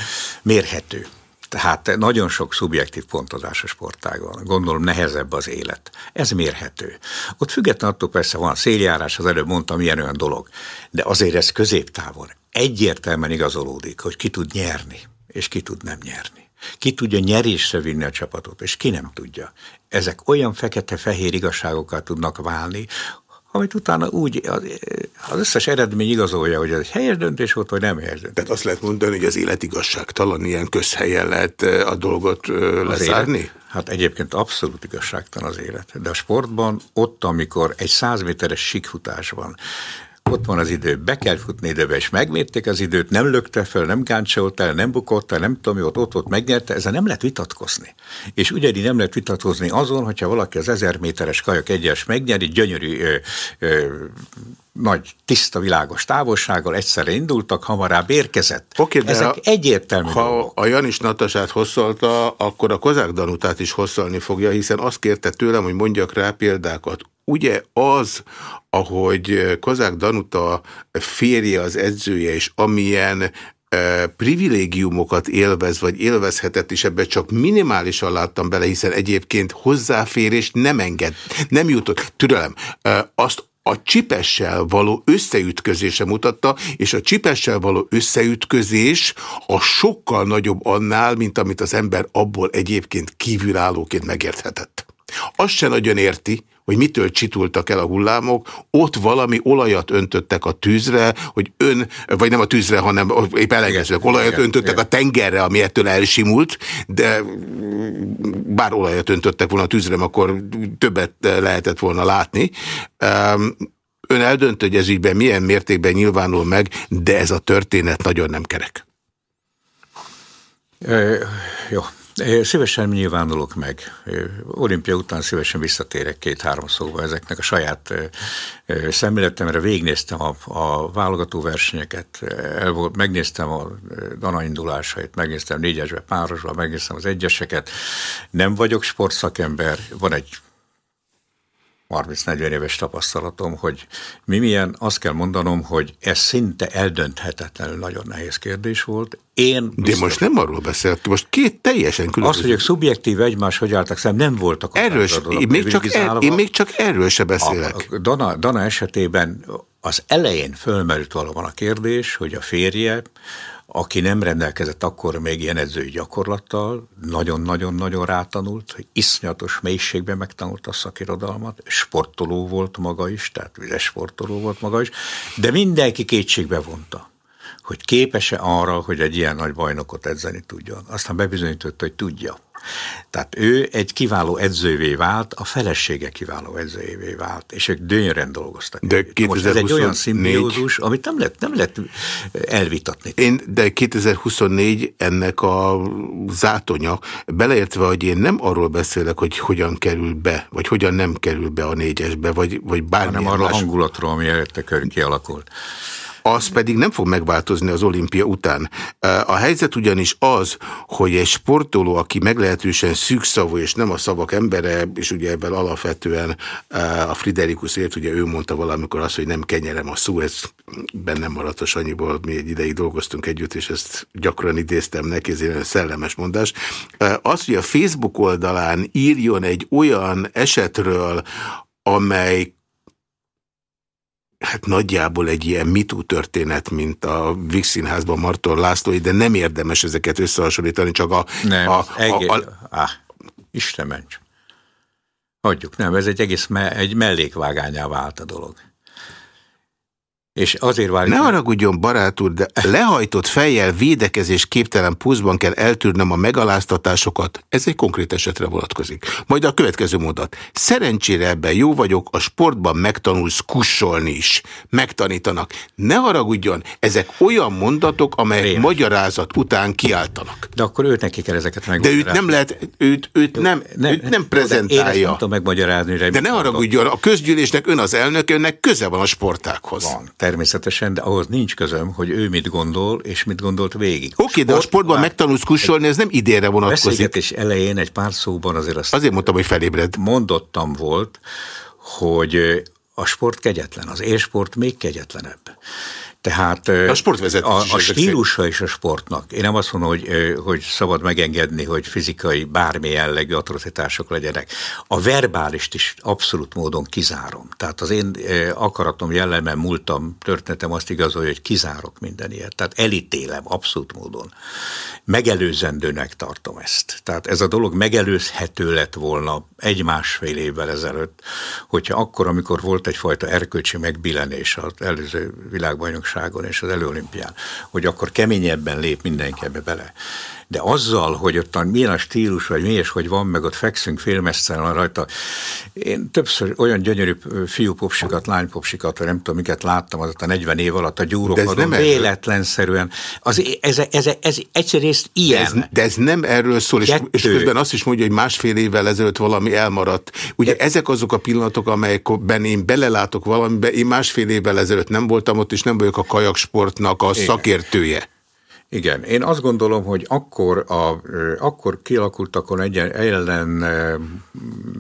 mérhető, tehát nagyon sok szubjektív pontozás a sportágon. Gondolom nehezebb az élet. Ez mérhető. Ott függetlenül attól persze van széljárás, az előbb mondtam, ilyen olyan dolog. De azért ez középtávon egyértelműen igazolódik, hogy ki tud nyerni, és ki tud nem nyerni. Ki tudja nyerésre vinni a csapatot, és ki nem tudja. Ezek olyan fekete-fehér igazságokat tudnak válni, amit utána úgy az, az összes eredmény igazolja, hogy ez egy helyes döntés volt, vagy nem helyes döntés. Tehát azt lehet mondani, hogy az élet igazságtalan, ilyen közhelyen lehet a dolgot lezárni? Élet? Hát egyébként abszolút igazságtalan az élet. De a sportban ott, amikor egy száz méteres sikfutás van, ott van az idő, be kell futni időbe, és megmérték az időt, nem lökte fel, nem gáncsolt el, nem bukott el, nem tudom, ott, ott, ott megnyerte, ezzel nem lehet vitatkozni. És ugyanígy nem lehet vitatkozni azon, hogyha valaki az ezer méteres kajak egyes megnyeri, gyönyörű ö, ö, nagy, tiszta, világos távolsággal egyszerre indultak, hamarabb érkezett. Oké, de Ezek ha, egyértelmű Ha dolgok. a Janis Natasát hosszolta, akkor a Kozák Danutát is hosszolni fogja, hiszen azt kérte tőlem, hogy mondjak rá példákat. Ugye az, ahogy Kozák Danuta férje az edzője, és amilyen privilégiumokat élvez, vagy élvezhetett, és ebbe csak minimálisan láttam bele, hiszen egyébként hozzáférés nem enged, nem jutott. Türelem, azt a csipessel való összeütközése mutatta, és a csipessel való összeütközés a sokkal nagyobb annál, mint amit az ember abból egyébként kívülállóként megérthetett. Azt se nagyon érti, hogy mitől csitultak el a hullámok, ott valami olajat öntöttek a tűzre, hogy ön, vagy nem a tűzre, hanem épp elengedőek, olajat igen, öntöttek igen. a tengerre, ami ettől elsimult, de bár olajat öntöttek volna a tűzre, akkor többet lehetett volna látni. Ön eldönt, hogy ez ügyben milyen mértékben nyilvánul meg, de ez a történet nagyon nem kerek. E, jó, Szívesen nyilvánulok meg. Olimpia után szívesen visszatérek két-három szóba ezeknek a saját szemléletemre. Végnéztem a, a válogató versenyeket, el volt, megnéztem a Dana indulásait, megnéztem négyesbe, párosba, megnéztem az egyeseket. Nem vagyok sportszakember, van egy 30-40 éves tapasztalatom, hogy mi milyen, azt kell mondanom, hogy ez szinte eldönthetetlenül nagyon nehéz kérdés volt. Én De biztos, most nem arról beszélt, most két teljesen különböző. Az, hogy a szubjektív egymás hogy álltak szem, nem voltak erről, én, még csak er, én még csak erről se beszélek. A, a Dana, Dana esetében az elején fölmerült valóban a kérdés, hogy a férje aki nem rendelkezett akkor még ilyen edzői gyakorlattal, nagyon-nagyon-nagyon rátanult, hogy iszonyatos mélységben megtanulta a szakirodalmat, sportoló volt maga is, tehát vizes sportoló volt maga is, de mindenki kétségbe vonta hogy képes-e arra, hogy egy ilyen nagy bajnokot edzeni tudjon. Aztán bebizonyította, hogy tudja. Tehát ő egy kiváló edzővé vált, a felesége kiváló edzővé vált, és ők gyönyörűen dolgoztak. De 2024... Most ez egy olyan szimbiózus, amit nem lehet, nem lehet elvitatni. Én, de 2024 ennek a zátonya, beleértve, hogy én nem arról beszélek, hogy hogyan kerül be, vagy hogyan nem kerül be a négyesbe, vagy, vagy bármilyen Hanem arról más... a hangulatról, ami előtte kialakult az pedig nem fog megváltozni az olimpia után. A helyzet ugyanis az, hogy egy sportoló, aki meglehetősen szűkszavú, és nem a szavak embere, és ugye ebben alapvetően a Friderikus ért, ugye ő mondta valamikor azt, hogy nem kenyerem a szó, ez bennem maradt a Sanyiból, mi egy ideig dolgoztunk együtt, és ezt gyakran idéztem neki, ez egy szellemes mondás. Az, hogy a Facebook oldalán írjon egy olyan esetről, amely hát nagyjából egy ilyen mitú történet, mint a Vix Színházban Marton Lászlói, de nem érdemes ezeket összehasonlítani, csak a... Nem, a, a, a, a, Isten ments. Hagyjuk, nem, ez egy egész me, egy mellékvágányá vált a dolog. És azért várjuk... Ne haragudjon, barát úr, de lehajtott fejjel védekezés képtelen puszban kell eltűrnem a megaláztatásokat. Ez egy konkrét esetre vonatkozik. Majd a következő mondat. Szerencsére ebben jó vagyok, a sportban megtanulsz kussolni is. Megtanítanak. Ne haragudjon, ezek olyan mondatok, amelyek Rémes. magyarázat után kiáltanak. De akkor őt neki kell ezeket megmagyarázni. De őt nem lehet, őt, őt nem, ne, őt nem prezentálja. Én nem tudom megmagyarázni. De ne haragudjon, a közgyűlésnek ön az elnök, önnek köze van a sportákhoz. Van természetesen, de ahhoz nincs közöm, hogy ő mit gondol, és mit gondolt végig. Oké, okay, de a sportban megtanulsz kussolni, ez nem idénre vonatkozik. és elején egy pár szóban azért azt... Azért mondtam, hogy felébred. Mondottam volt, hogy a sport kegyetlen, az élsport még kegyetlenebb. Tehát a, a, a stílusa is a sportnak. Én nem azt mondom, hogy, hogy szabad megengedni, hogy fizikai bármi jellegű atrocitások legyenek. A verbálist is abszolút módon kizárom. Tehát az én akaratom, jellemem, múltam, történetem azt igazolja, hogy kizárok minden ilyet. Tehát elítélem abszolút módon. Megelőzendőnek tartom ezt. Tehát ez a dolog megelőzhető lett volna egy-másfél évvel ezelőtt, hogyha akkor, amikor volt egyfajta erkölcsi megbillenés az előző világbajnokság bajnokságon és az előolimpián, hogy akkor keményebben lép mindenki ebbe bele. De azzal, hogy ott milyen a stílus, vagy mi és hogy van, meg ott fekszünk félmesztelen rajta. Én többször olyan gyönyörű fiúpopsikat, lánypopsikat, vagy nem tudom, miket láttam az a 40 év alatt a gyúrokadon, véletlenszerűen. Az, ez, ez, ez, ez egyrészt ilyen. De ez, de ez nem erről szól, és, és közben azt is mondja, hogy másfél évvel ezelőtt valami elmaradt. Ugye de, ezek azok a pillanatok, amelyekben én belelátok valamibe, én másfél évvel ezelőtt nem voltam ott, és nem vagyok a kajaksportnak a Igen. szakértője. Igen, én azt gondolom, hogy akkor, a, akkor kialakultak egy ellen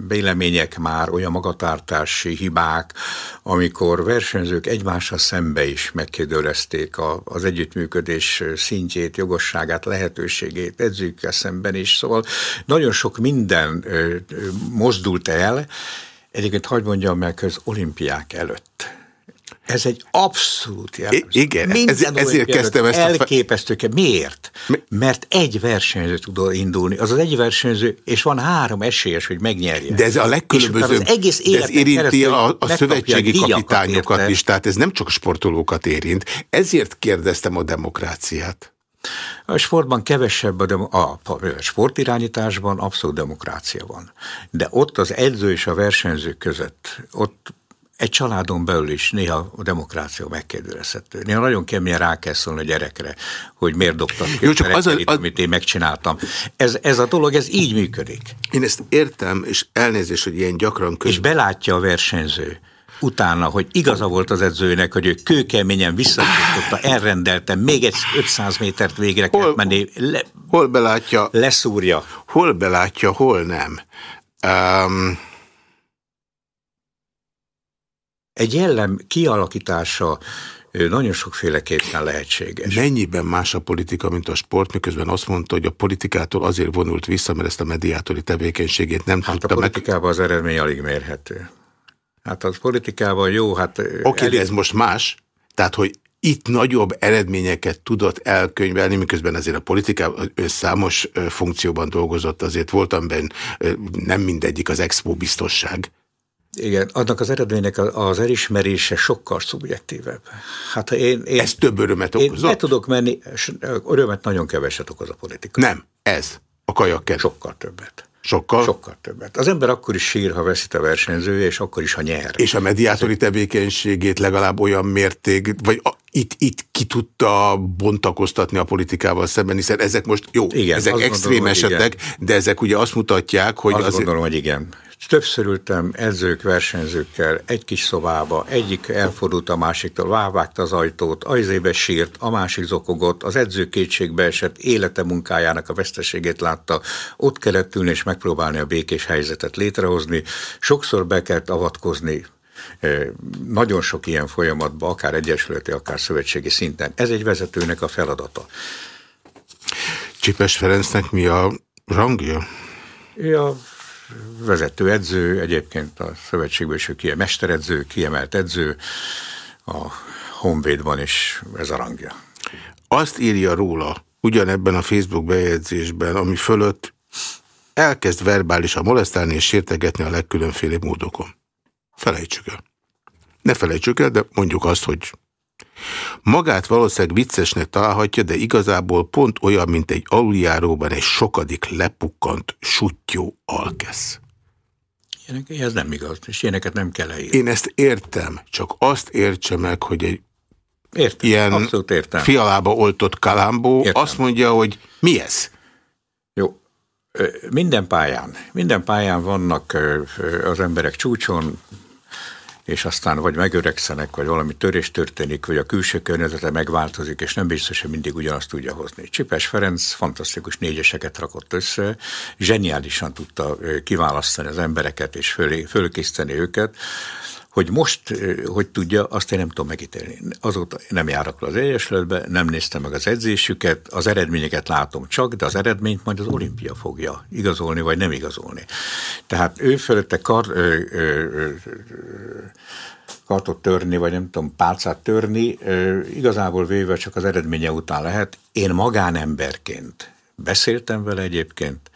vélemények már, olyan magatartási hibák, amikor versenyzők egymással szembe is megkérdőrezték az együttműködés szintjét, jogosságát, lehetőségét, edzőkkel szemben is. Szóval nagyon sok minden mozdult el, Egyébként hagyd mondjam meg, az olimpiák előtt ez egy abszolút jellemző. Igen, ez, ezért kezdtem ezt elképesztő. A... Miért? Mi? Mert egy versenyző tud indulni. Az az egy versenyző, és van három esélyes, hogy megnyerje. De ez a legkülönbözőbb. Az egész de ez érinti a, a szövetségi kapitányokat érte. is, tehát ez nem csak a sportolókat érint. Ezért kérdeztem a demokráciát. A sportban kevesebb a, a sportirányításban abszolút demokrácia van. De ott az edző és a versenyző között, ott egy családon belül is néha a demokrácia megkérdőjelezhető. Néha nagyon keményen rá kell szólni a gyerekre, hogy miért dobtak ki Jó, csak az, az, az, amit én megcsináltam. Ez, ez a dolog, ez így működik. Én ezt értem, és elnézést, hogy ilyen gyakran közben. És belátja a versenyző, utána, hogy igaza volt az edzőnek, hogy ő kőkeményen visszatartotta, elrendelte, még egy 500 métert végre hol, kell menni. Le, hol belátja? Leszúrja. Hol belátja, hol nem. Um, egy jellem kialakítása nagyon sokféleképpen lehetséges. Mennyiben más a politika, mint a sport, miközben azt mondta, hogy a politikától azért vonult vissza, mert ezt a mediátori tevékenységét nem hát tudta a politikában meg... az eredmény alig mérhető. Hát az politikában jó, hát... Oké, okay, elég... de ez most más. Tehát, hogy itt nagyobb eredményeket tudott elkönyvelni, miközben azért a politikában ő számos funkcióban dolgozott, azért voltam benne, nem mindegyik az expo biztosság. Igen, annak az eredménynek az elismerése sokkal szubjektívebb. Hát én, én, ez több örömet okozott? Én tudok menni, örömet nagyon keveset okoz a politika. Nem, ez, a kajakkedv. Sokkal többet. Sokkal? Sokkal többet. Az ember akkor is sír, ha veszít a versenyzője, és akkor is, ha nyer. És a mediátori tevékenységét legalább olyan mérték, vagy a, itt, itt ki tudta bontakoztatni a politikával szemben, hiszen ezek most, jó, igen, ezek extrém gondolom, esetek, igen. de ezek ugye azt mutatják, hogy... Azt azért... gondolom, hogy igen. Többször ültem edzők, versenyzőkkel egy kis szobába, egyik elfordult a másiktól, vágta az ajtót, ajzébe sírt, a másik zokogott, az edző kétségbe esett, élete munkájának a veszteségét látta, ott kellett ülni és megpróbálni a békés helyzetet létrehozni, sokszor be kellett avatkozni, nagyon sok ilyen folyamatban, akár egyesületi, akár szövetségi szinten. Ez egy vezetőnek a feladata. Csipes Ferencnek mi a rangja? Ja, vezető edző, egyébként a szövetségből is kie, mesteredző, kiemelt edző, a Honvédban is ez a rangja. Azt írja róla, ugyanebben a Facebook bejegyzésben, ami fölött elkezd verbálisan molesztálni és sértegetni a legkülönfélébb módokon. Felejtsük el. Ne felejtsük el, de mondjuk azt, hogy Magát valószínűleg viccesnek találhatja, de igazából pont olyan, mint egy aluljáróban egy sokadik lepukkant sutyó alkesz. Ez nem igaz, és ilyeneket nem kell leírni. Én ezt értem, csak azt értse meg, hogy egy értem, ilyen értem. fialába oltott kalambó értem. azt mondja, hogy mi ez? Jó, minden pályán, minden pályán vannak az emberek csúcson, és aztán vagy megöregszenek, vagy valami törés történik, vagy a külső környezete megváltozik, és nem biztos, hogy mindig ugyanazt tudja hozni. Csipes Ferenc fantasztikus négyeseket rakott össze, zseniálisan tudta kiválasztani az embereket, és föl, fölkészíteni őket, hogy most, hogy tudja, azt én nem tudom megítélni. Azóta nem járok le az Egyesületbe, nem néztem meg az edzésüket, az eredményeket látom csak, de az eredményt majd az olimpia fogja igazolni, vagy nem igazolni. Tehát ő fölötte kar, ö, ö, ö, kartot törni, vagy nem tudom, pálcát törni, igazából véve csak az eredménye után lehet. Én magánemberként beszéltem vele egyébként,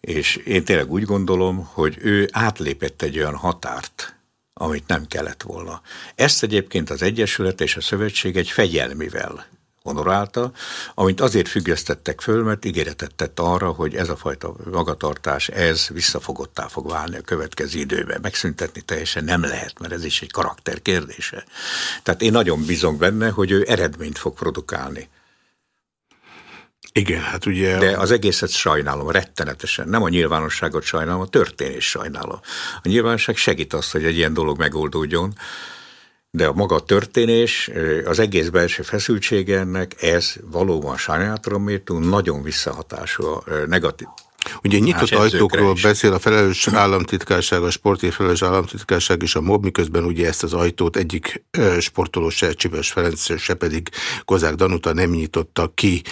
és én tényleg úgy gondolom, hogy ő átlépett egy olyan határt, amit nem kellett volna. Ezt egyébként az Egyesület és a Szövetség egy fegyelmivel honorálta, amit azért függesztettek föl, mert ígéretet tett arra, hogy ez a fajta magatartás, ez visszafogottá fog válni a következő időben. Megszüntetni teljesen nem lehet, mert ez is egy karakter kérdése. Tehát én nagyon bízom benne, hogy ő eredményt fog produkálni. Igen, hát ugye... De az egészet sajnálom, rettenetesen. Nem a nyilvánosságot sajnálom, a történés sajnálom. A nyilvánosság segít azt, hogy egy ilyen dolog megoldódjon, de a maga történés, az egész belső feszültsége ennek, ez valóban sajnálatra mértó, nagyon visszahatású, negatív. Ugye nyitott ajtókról is. beszél a felelős államtitkárság, a sporti felelős államtitkárság és a MOB, miközben ugye ezt az ajtót egyik sportoló se, Csipes Ferenc, se pedig Kozák Danuta nem nyitotta ki.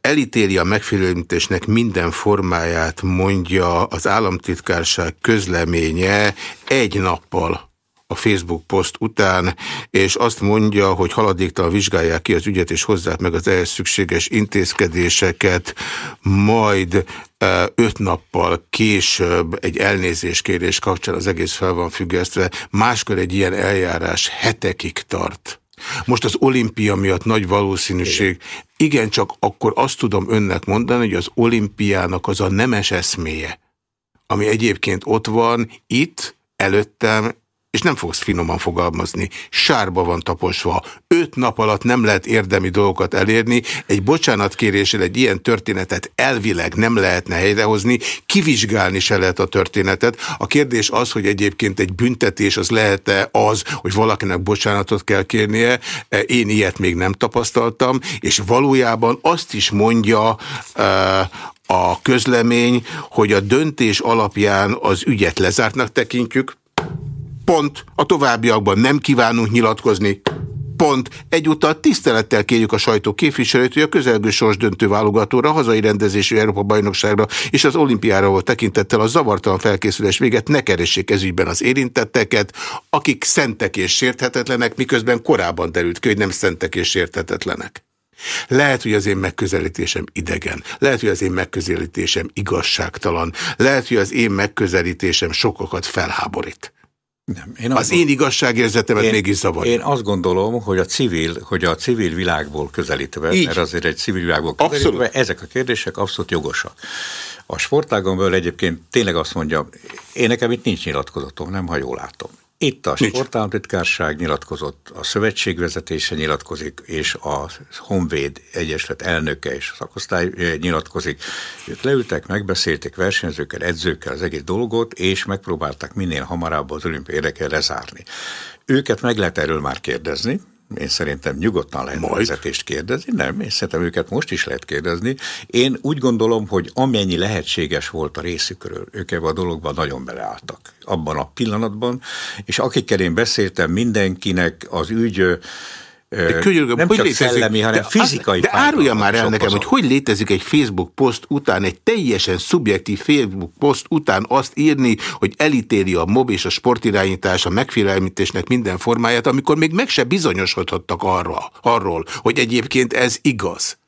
Elítéli a megfélemlítésnek minden formáját, mondja az államtitkárság közleménye egy nappal a Facebook poszt után, és azt mondja, hogy haladéktalan vizsgálják ki az ügyet, és hozzák meg az ehhez szükséges intézkedéseket, majd öt nappal később egy elnézéskérés kapcsán az egész fel van függesztve, máskor egy ilyen eljárás hetekig tart. Most az olimpia miatt nagy valószínűség, igen, csak akkor azt tudom önnek mondani, hogy az olimpiának az a nemes eszméje, ami egyébként ott van, itt, előttem, és nem fogsz finoman fogalmazni, sárba van taposva, öt nap alatt nem lehet érdemi dolgokat elérni, egy bocsánatkéréssel egy ilyen történetet elvileg nem lehetne helyrehozni, kivizsgálni se lehet a történetet. A kérdés az, hogy egyébként egy büntetés az lehet-e az, hogy valakinek bocsánatot kell kérnie, én ilyet még nem tapasztaltam, és valójában azt is mondja uh, a közlemény, hogy a döntés alapján az ügyet lezártnak tekintjük, Pont. A továbbiakban nem kívánunk nyilatkozni. Pont. Egyúttal tisztelettel kérjük a sajtó képviselőt, hogy a közelgő sorsdöntő válogatóra, hazai rendezésű Európa-bajnokságra és az olimpiára volt tekintettel a zavartalan felkészülés véget ne keressék ezügyben az érintetteket, akik szentek és sérthetetlenek, miközben korábban derült ki, hogy nem szentek és sérthetetlenek. Lehet, hogy az én megközelítésem idegen. Lehet, hogy az én megközelítésem igazságtalan. Lehet, hogy az én megközelítésem sokakat felháborít. Nem, én az én igazságérzetemet én, mégis zavarja. Én azt gondolom, hogy a civil, hogy a civil világból közelítve, Így. mert azért egy civil világból közelítve, abszolút. ezek a kérdések abszolút jogosak. A sportágon belül egyébként tényleg azt mondja, én nekem itt nincs nyilatkozatom, nem, ha jól látom. Itt a sportállamtitkárság nyilatkozott, a szövetség vezetése nyilatkozik, és a Honvéd Egyesület elnöke és a szakosztály eh, nyilatkozik. Ők leültek, megbeszélték versenyzőkkel, edzőkkel az egész dolgot, és megpróbálták minél hamarabb az olimpiai érdekel lezárni. Őket meg lehet erről már kérdezni, én szerintem nyugodtan lehet Majd. vezetést kérdezni. Nem, én szerintem őket most is lehet kérdezni. Én úgy gondolom, hogy amennyi lehetséges volt a részükről, ők ebbe a dologban nagyon beleálltak abban a pillanatban, és akikkel én beszéltem, mindenkinek az ügy de könyörgöm, nem hogy csak létezik, szellemi, hanem de, fizikai De árulja már el nekem, hogy hogy létezik egy Facebook poszt után, egy teljesen szubjektív Facebook poszt után azt írni, hogy elítéli a MOB és a sportirányítás a megfélelmítésnek minden formáját, amikor még meg se bizonyosodhattak arra, arról, hogy egyébként ez igaz.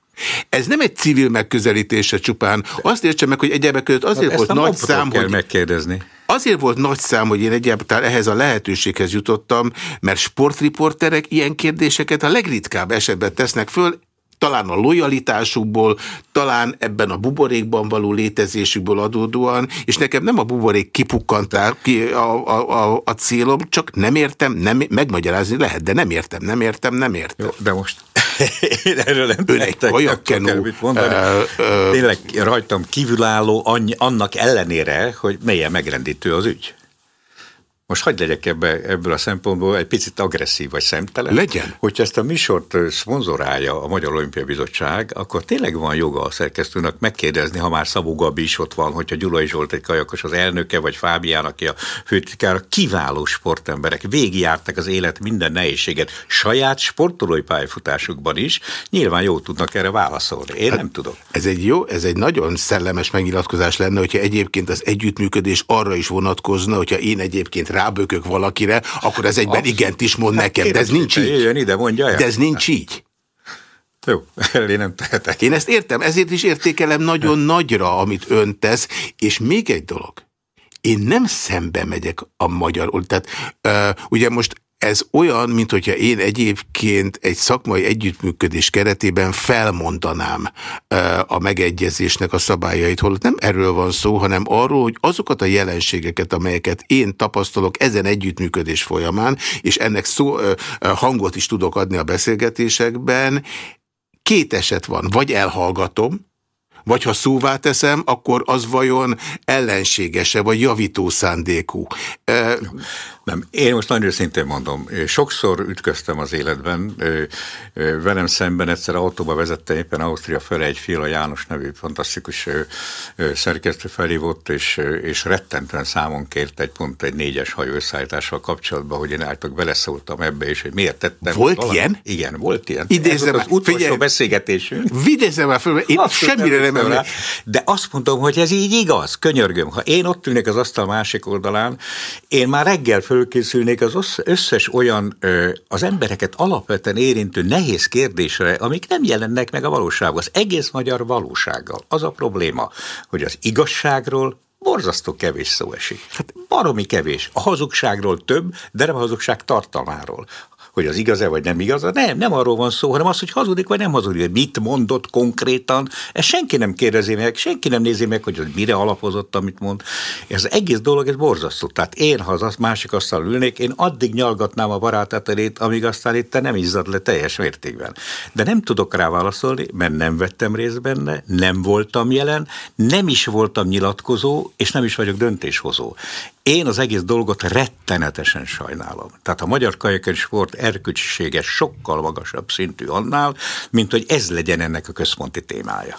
Ez nem egy civil megközelítése csupán. Azt értse meg, hogy egyebek között azért hát volt nagy szám, hogy... megkérdezni. Azért volt nagy szám, hogy én egyáltalán ehhez a lehetőséghez jutottam, mert sportriporterek ilyen kérdéseket a legritkább esetben tesznek föl, talán a lojalitásukból, talán ebben a buborékban való létezésükből adódóan, és nekem nem a buborék kipukkantál ki a, a, a, a célom, csak nem értem, nem, megmagyarázni lehet, de nem értem, nem értem, nem értem. Jó, de most én erről nem Ön egy kajakkenú. Mondani. Tényleg rajtam kívülálló annyi, annak ellenére, hogy melyen megrendítő az ügy. Most hagyd legyek ebbe, ebből a szempontból egy picit agresszív vagy szemtelen. Legyen. Hogyha ezt a műsort szponzorálja a Magyar Olimpia Bizottság, akkor tényleg van joga a szerkesztőnek megkérdezni, ha már Szabó Gabi is ott van, hogyha Gyulai Zsolt egy kajakos az elnöke, vagy Fábián, aki a főtitkára, kiváló sportemberek, végigjártak az élet minden nehézséget, saját sportolói pályafutásukban is, nyilván jó tudnak erre válaszolni. Én hát nem tudok. Ez egy jó, ez egy nagyon szellemes megnyilatkozás lenne, hogyha egyébként az együttműködés arra is vonatkozna, hogyha én egyébként rábökök valakire, akkor ez egyben Abszolút. igent is mond hát nekem, de ez nincs így. Jöjjön ide, mondja el. De ez nincs így. Jó, én nem tehetek. Én ezt értem, ezért is értékelem nagyon nagyra, amit ön tesz, és még egy dolog. Én nem szembe megyek a magyar, tehát ugye most ez olyan, mint hogyha én egyébként egy szakmai együttműködés keretében felmondanám a megegyezésnek a szabályait, holott nem erről van szó, hanem arról, hogy azokat a jelenségeket, amelyeket én tapasztalok ezen együttműködés folyamán, és ennek szó, hangot is tudok adni a beszélgetésekben, két eset van, vagy elhallgatom, vagy ha szóvá teszem, akkor az vajon ellenségese, vagy javító szándékú. Nem, én most nagyon őszintén mondom, sokszor ütköztem az életben, velem szemben egyszer autóba vezette éppen Ausztria fel egy Fila János nevű fantasztikus szerkesztő felhívott, és, és rettentően számon kért egy pont egy négyes hajó összeállítással kapcsolatban, hogy én álltok beleszóltam ebbe, és hogy miért tettem. Volt valami. ilyen? Igen, volt ilyen. Idézem az utolsó figyelj, beszélgetésünk. Vidézem már föl, én azt semmire nem emlékszem. De azt mondom, hogy ez így igaz, könyörgöm. Ha én ott ülnék az asztal másik oldalán, én már reggel fölkészülnék az összes olyan az embereket alapvetően érintő nehéz kérdésre, amik nem jelennek meg a valóságban. Az egész magyar valósággal. Az a probléma, hogy az igazságról borzasztó kevés szó esik. Hát baromi kevés. A hazugságról több, de nem a hazugság tartalmáról hogy az igaz-e vagy nem igaz, nem, nem arról van szó, hanem az, hogy hazudik vagy nem hazudik. Mit mondott konkrétan, ezt senki nem kérdezi meg, senki nem nézi meg, hogy mire alapozott, amit mond. Ez az egész dolog, ez borzasztó. Tehát én, ha az másik asztal ülnék, én addig nyalgatnám a barátáterét, amíg aztán itt nem izzad le teljes mértékben. De nem tudok rá válaszolni, mert nem vettem részt benne, nem voltam jelen, nem is voltam nyilatkozó, és nem is vagyok döntéshozó. Én az egész dolgot rettenetesen sajnálom. Tehát a magyar kajakai sport erkölcsisége sokkal magasabb szintű annál, mint hogy ez legyen ennek a központi témája.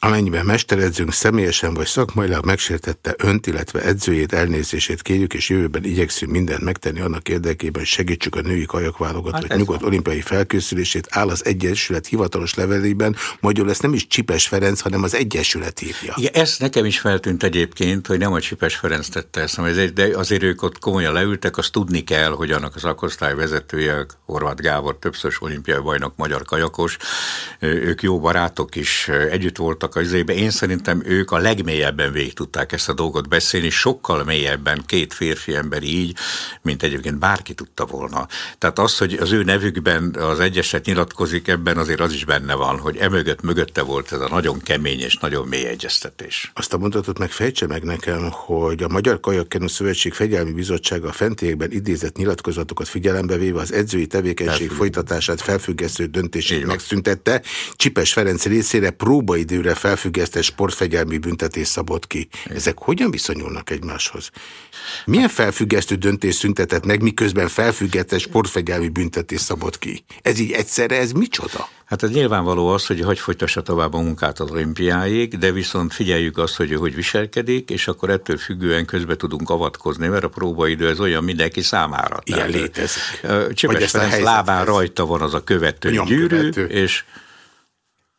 Amennyiben mesteredzőnk személyesen vagy szakmailag megsértette önt, illetve edzőjét elnézését kérjük, és jövőben igyekszünk mindent megtenni annak érdekében, hogy segítsük a női kajakválogatott hát nyugodt olimpiai felkészülését, áll az Egyesület hivatalos levelében, magyarul ezt nem is Csipes Ferenc, hanem az Egyesület írja. Igen, ez nekem is feltűnt egyébként, hogy nem a Csipes Ferenc tette ezt, de azért ők ott komolyan leültek, azt tudni kell, hogy annak az akosztály vezetője, Horváth Gábor, többször olimpiai bajnok, magyar kajakos, ők jó barátok is, együtt voltak voltak az évben. Én szerintem ők a legmélyebben végig tudták ezt a dolgot beszélni, sokkal mélyebben két férfi ember így, mint egyébként bárki tudta volna. Tehát az, hogy az ő nevükben az egyeset nyilatkozik, ebben azért az is benne van, hogy emögött mögötte volt ez a nagyon kemény és nagyon mély egyeztetés. Azt a mondatot meg fejtse meg nekem, hogy a Magyar Kajakkenu Szövetség Fegyelmi Bizottsága a fentiekben idézett nyilatkozatokat figyelembe véve az edzői tevékenység Felfügg. folytatását felfüggesztő döntését megszüntette. Csipes Ferenc részére próbaidőre felfüggesztett sportfegyelmi büntetés szabott ki. Ezek hogyan viszonyulnak egymáshoz? Milyen felfüggesztő döntés szüntetett meg, miközben felfüggesztett sportfegyelmi büntetés szabott ki? Ez így egyszerre, ez micsoda? Hát ez nyilvánvaló az, hogy hagy folytassa tovább a munkát az olimpiáig, de viszont figyeljük azt, hogy ő hogy viselkedik, és akkor ettől függően közbe tudunk avatkozni, mert a próbaidő ez olyan mindenki számára. Ilyen létezik. Csipes Ferenc lábán rajta van az a követő gyűrű, és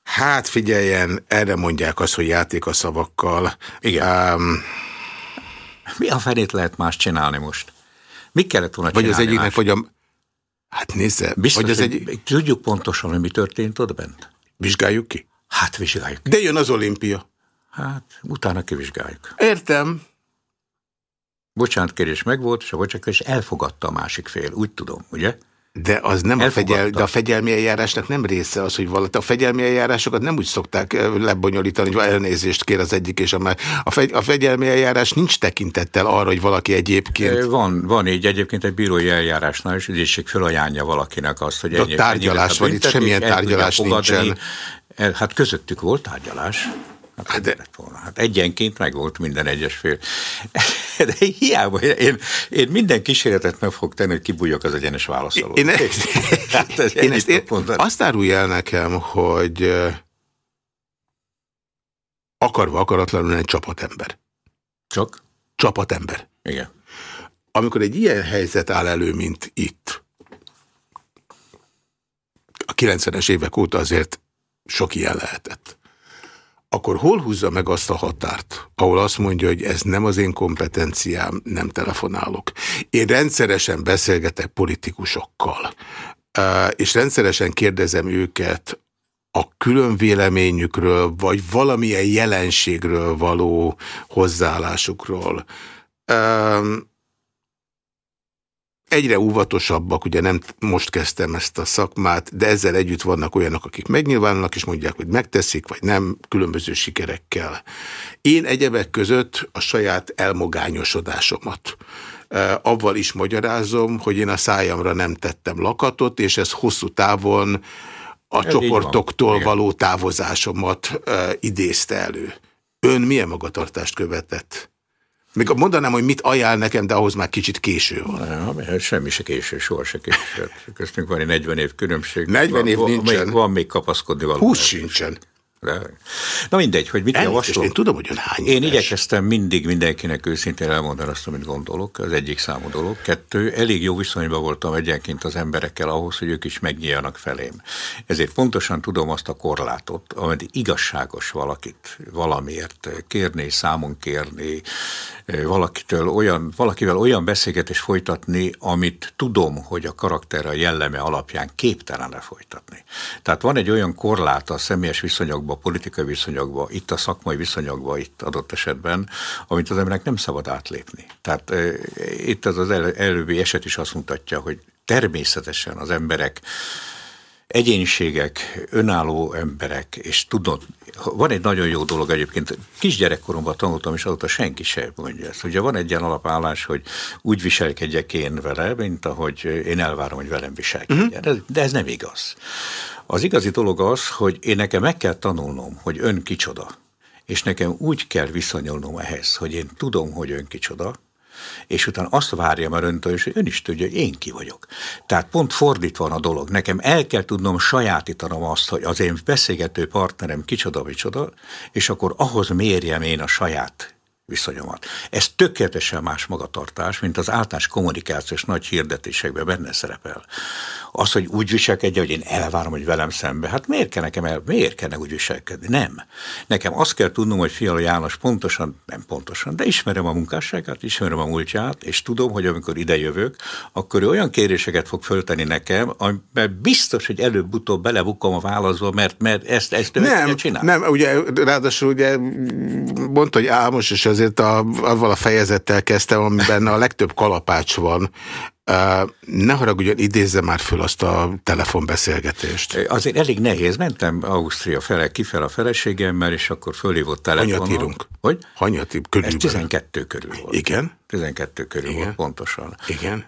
Hát figyeljen, erre mondják azt, hogy játék a szavakkal. Igen. Um, Mi a fenét lehet más csinálni most? Mi kellett volna vagy Vagy az egyiknek, vagy a... Hát nézze, Biztos, hogy az egy... Tudjuk pontosan, hogy mi történt ott bent? Vizsgáljuk ki? Hát vizsgáljuk. De jön az olimpia. Hát utána kivizsgáljuk. Értem. Bocsánatkérés megvolt, és a bocsánatkérés elfogadta a másik fél, úgy tudom, ugye? De az nem a, fegyel, de a fegyelmi eljárásnak nem része az, hogy valaki a fegyelmi eljárásokat nem úgy szokták lebonyolítani, hogy elnézést kér az egyik és a már. A, fegy, a fegyelmi eljárás nincs tekintettel arra, hogy valaki egyébként... Van, van így egyébként egy bírói eljárásnál is, ügyészség felajánlja valakinek azt, hogy ennyi, tárgyalás van, itt semmilyen tárgyalás nincsen. Hát közöttük volt tárgyalás. Hát, de... hát egyenként meg volt minden egyes fél. De hiába, én, én minden kísérletet meg fogok tenni, hogy kibújjak az egyenes válaszolót. Én, én, hát ez én, ezt, én azt árulj el nekem, hogy akarva akaratlanul egy csapatember. Csak? Csapatember. Igen. Amikor egy ilyen helyzet áll elő, mint itt, a 90-es évek óta azért sok ilyen lehetett akkor hol húzza meg azt a határt, ahol azt mondja, hogy ez nem az én kompetenciám, nem telefonálok. Én rendszeresen beszélgetek politikusokkal, és rendszeresen kérdezem őket a külön véleményükről, vagy valamilyen jelenségről való hozzáállásukról egyre óvatosabbak, ugye nem most kezdtem ezt a szakmát, de ezzel együtt vannak olyanok, akik megnyilvánulnak, és mondják, hogy megteszik, vagy nem, különböző sikerekkel. Én egyebek között a saját elmogányosodásomat avval is magyarázom, hogy én a szájamra nem tettem lakatot, és ez hosszú távon a Ez csoportoktól való távozásomat idézte elő. Ön milyen magatartást követett? Még mondanám, hogy mit ajánl nekem, de ahhoz már kicsit késő van. Nem, semmi se késő, soha se késő. Köztünk van egy 40 év különbség. 40 év van, nincsen. Van még kapaszkodni való. 20 sincsen. De. Na mindegy, hogy mit javaslok. Én tudom, hogy ön hány Én éves. igyekeztem mindig mindenkinek őszintén elmondani azt, amit gondolok, az egyik számú dolog. Kettő, elég jó viszonyban voltam egyenként az emberekkel ahhoz, hogy ők is megnyíljanak felém. Ezért pontosan tudom azt a korlátot, amit igazságos valakit valamiért kérni, számon kérni, valakitől olyan, valakivel olyan beszélgetést folytatni, amit tudom, hogy a karakter a jelleme alapján képtelen lefolytatni. Tehát van egy olyan korlát a személyes viszonyokban, politikai viszonyokban, itt a szakmai viszonyokban, itt adott esetben, amit az embernek nem szabad átlépni. Tehát e, itt az az el, előbbi eset is azt mutatja, hogy természetesen az emberek egyéniségek, önálló emberek, és tudod, van egy nagyon jó dolog egyébként, kisgyerekkoromban tanultam, és azóta senki sem mondja ezt. Ugye van egy ilyen alapállás, hogy úgy viselkedjek én vele, mint ahogy én elvárom, hogy velem viselkedjen. Uh-huh. De ez nem igaz. Az igazi dolog az, hogy én nekem meg kell tanulnom, hogy ön kicsoda. És nekem úgy kell viszonyulnom ehhez, hogy én tudom, hogy ön kicsoda, és utána azt várja már öntől, és ön is tudja, hogy én ki vagyok. Tehát pont fordítva van a dolog. Nekem el kell tudnom sajátítanom azt, hogy az én beszélgető partnerem kicsoda, micsoda, és akkor ahhoz mérjem én a saját viszonyomat. Ez tökéletesen más magatartás, mint az általános kommunikációs nagy hirdetésekben benne szerepel. Az, hogy úgy viselkedje, hogy én elvárom, hogy velem szembe, hát miért kell nekem el, miért kell úgy viselkedni? Nem. Nekem azt kell tudnom, hogy Fiala János pontosan, nem pontosan, de ismerem a munkásságát, ismerem a múltját, és tudom, hogy amikor ide jövök, akkor ő olyan kéréseket fog föltenni nekem, mert biztos, hogy előbb-utóbb belebukom a válaszba, mert, mert ezt, ezt nem, csinál. Nem, ugye ráadásul ugye mondta, hogy álmos, és azért a, avval a fejezettel kezdtem, amiben a legtöbb kalapács van, ne haragudjon, idézze már föl azt a telefonbeszélgetést. Azért elég nehéz. Mentem Ausztria fele, kifel a feleségemmel, és akkor fölhívott telefonon. Hanyat írunk? Hogy? Hanyat körülbelül? Ez 12 körül volt. Igen? 12 körül Igen. volt pontosan. Igen.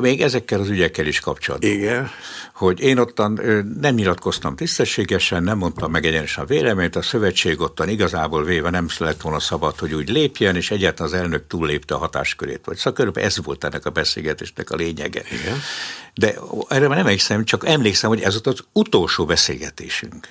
Még ezekkel az ügyekkel is kapcsolatban. Igen. Hogy én ottan nem nyilatkoztam tisztességesen, nem mondtam meg egyenesen a véleményt, a szövetség ottan igazából véve nem lett volna szabad, hogy úgy lépjen, és egyáltalán az elnök túllépte a hatáskörét. Vagy szóval körülbelül ez volt ennek a beszélgetésnek a lényege. Igen. De erre már nem emlékszem, csak emlékszem, hogy ez volt az utolsó beszélgetésünk.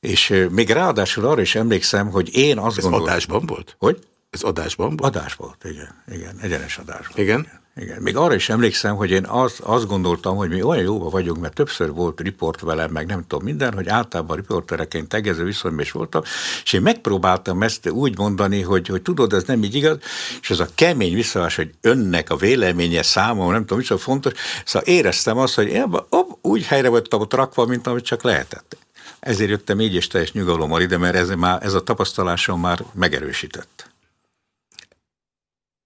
És még ráadásul arra is emlékszem, hogy én azt ez gondolom... adásban volt? Hogy? Ez adásban volt? Adás volt, igen. igen egyenes adásban. Igen? igen? Igen. Még arra is emlékszem, hogy én azt, azt gondoltam, hogy mi olyan jóba vagyunk, mert többször volt riport velem, meg nem tudom minden, hogy általában riportereként tegező viszonyban is voltam, és én megpróbáltam ezt úgy mondani, hogy, hogy tudod, ez nem így igaz, és ez a kemény visszavás, hogy önnek a véleménye számom, nem tudom, micsoda fontos, szóval éreztem azt, hogy én op, úgy helyre voltam ott rakva, mint amit csak lehetett. Ezért jöttem így és teljes nyugalommal ide, mert ez, már, ez a tapasztalásom már megerősített.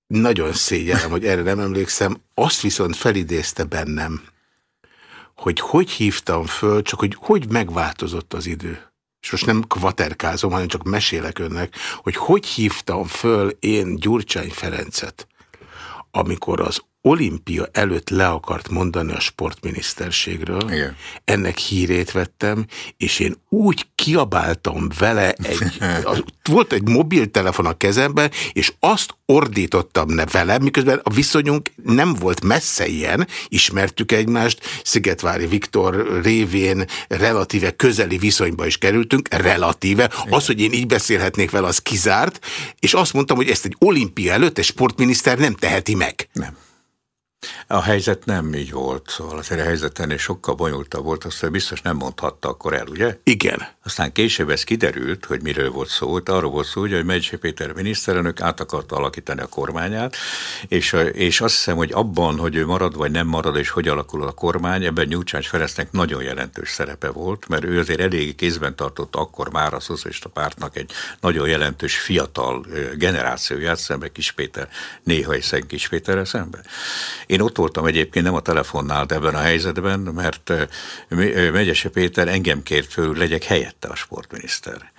Nagyon szégyellem, hogy erre nem emlékszem. Azt viszont felidézte bennem, hogy hogy hívtam föl, csak hogy hogy megváltozott az idő. És most nem kvaterkázom, hanem csak mesélek önnek, hogy hogy hívtam föl én Gyurcsány Ferencet, amikor az olimpia előtt le akart mondani a sportminiszterségről. Igen. Ennek hírét vettem, és én úgy kiabáltam vele, egy, az, volt egy mobiltelefon a kezemben, és azt ordítottam ne vele, miközben a viszonyunk nem volt messze ilyen, ismertük egymást, Szigetvári Viktor révén relatíve közeli viszonyba is kerültünk, relatíve. Az, hogy én így beszélhetnék vele, az kizárt, és azt mondtam, hogy ezt egy olimpia előtt egy sportminiszter nem teheti meg. Nem. A helyzet nem így volt, szóval azért a helyzet ennél sokkal bonyolultabb volt, azt biztos nem mondhatta akkor el, ugye? Igen. Aztán később ez kiderült, hogy miről volt szó. Arról volt szó, hogy Megyesi Péter miniszterelnök át akarta alakítani a kormányát, és, és azt hiszem, hogy abban, hogy ő marad vagy nem marad, és hogy alakul a kormány, ebben Nyújtsány Ferencnek nagyon jelentős szerepe volt, mert ő azért elég kézben tartott akkor már a szocialista pártnak egy nagyon jelentős fiatal generációját szembe Kis Péter, néha hiszen Kis Péterrel szembe. Én ott voltam egyébként, nem a telefonnál, de ebben a helyzetben, mert Megyese Péter engem kért föl, legyek helyette a sportminiszter.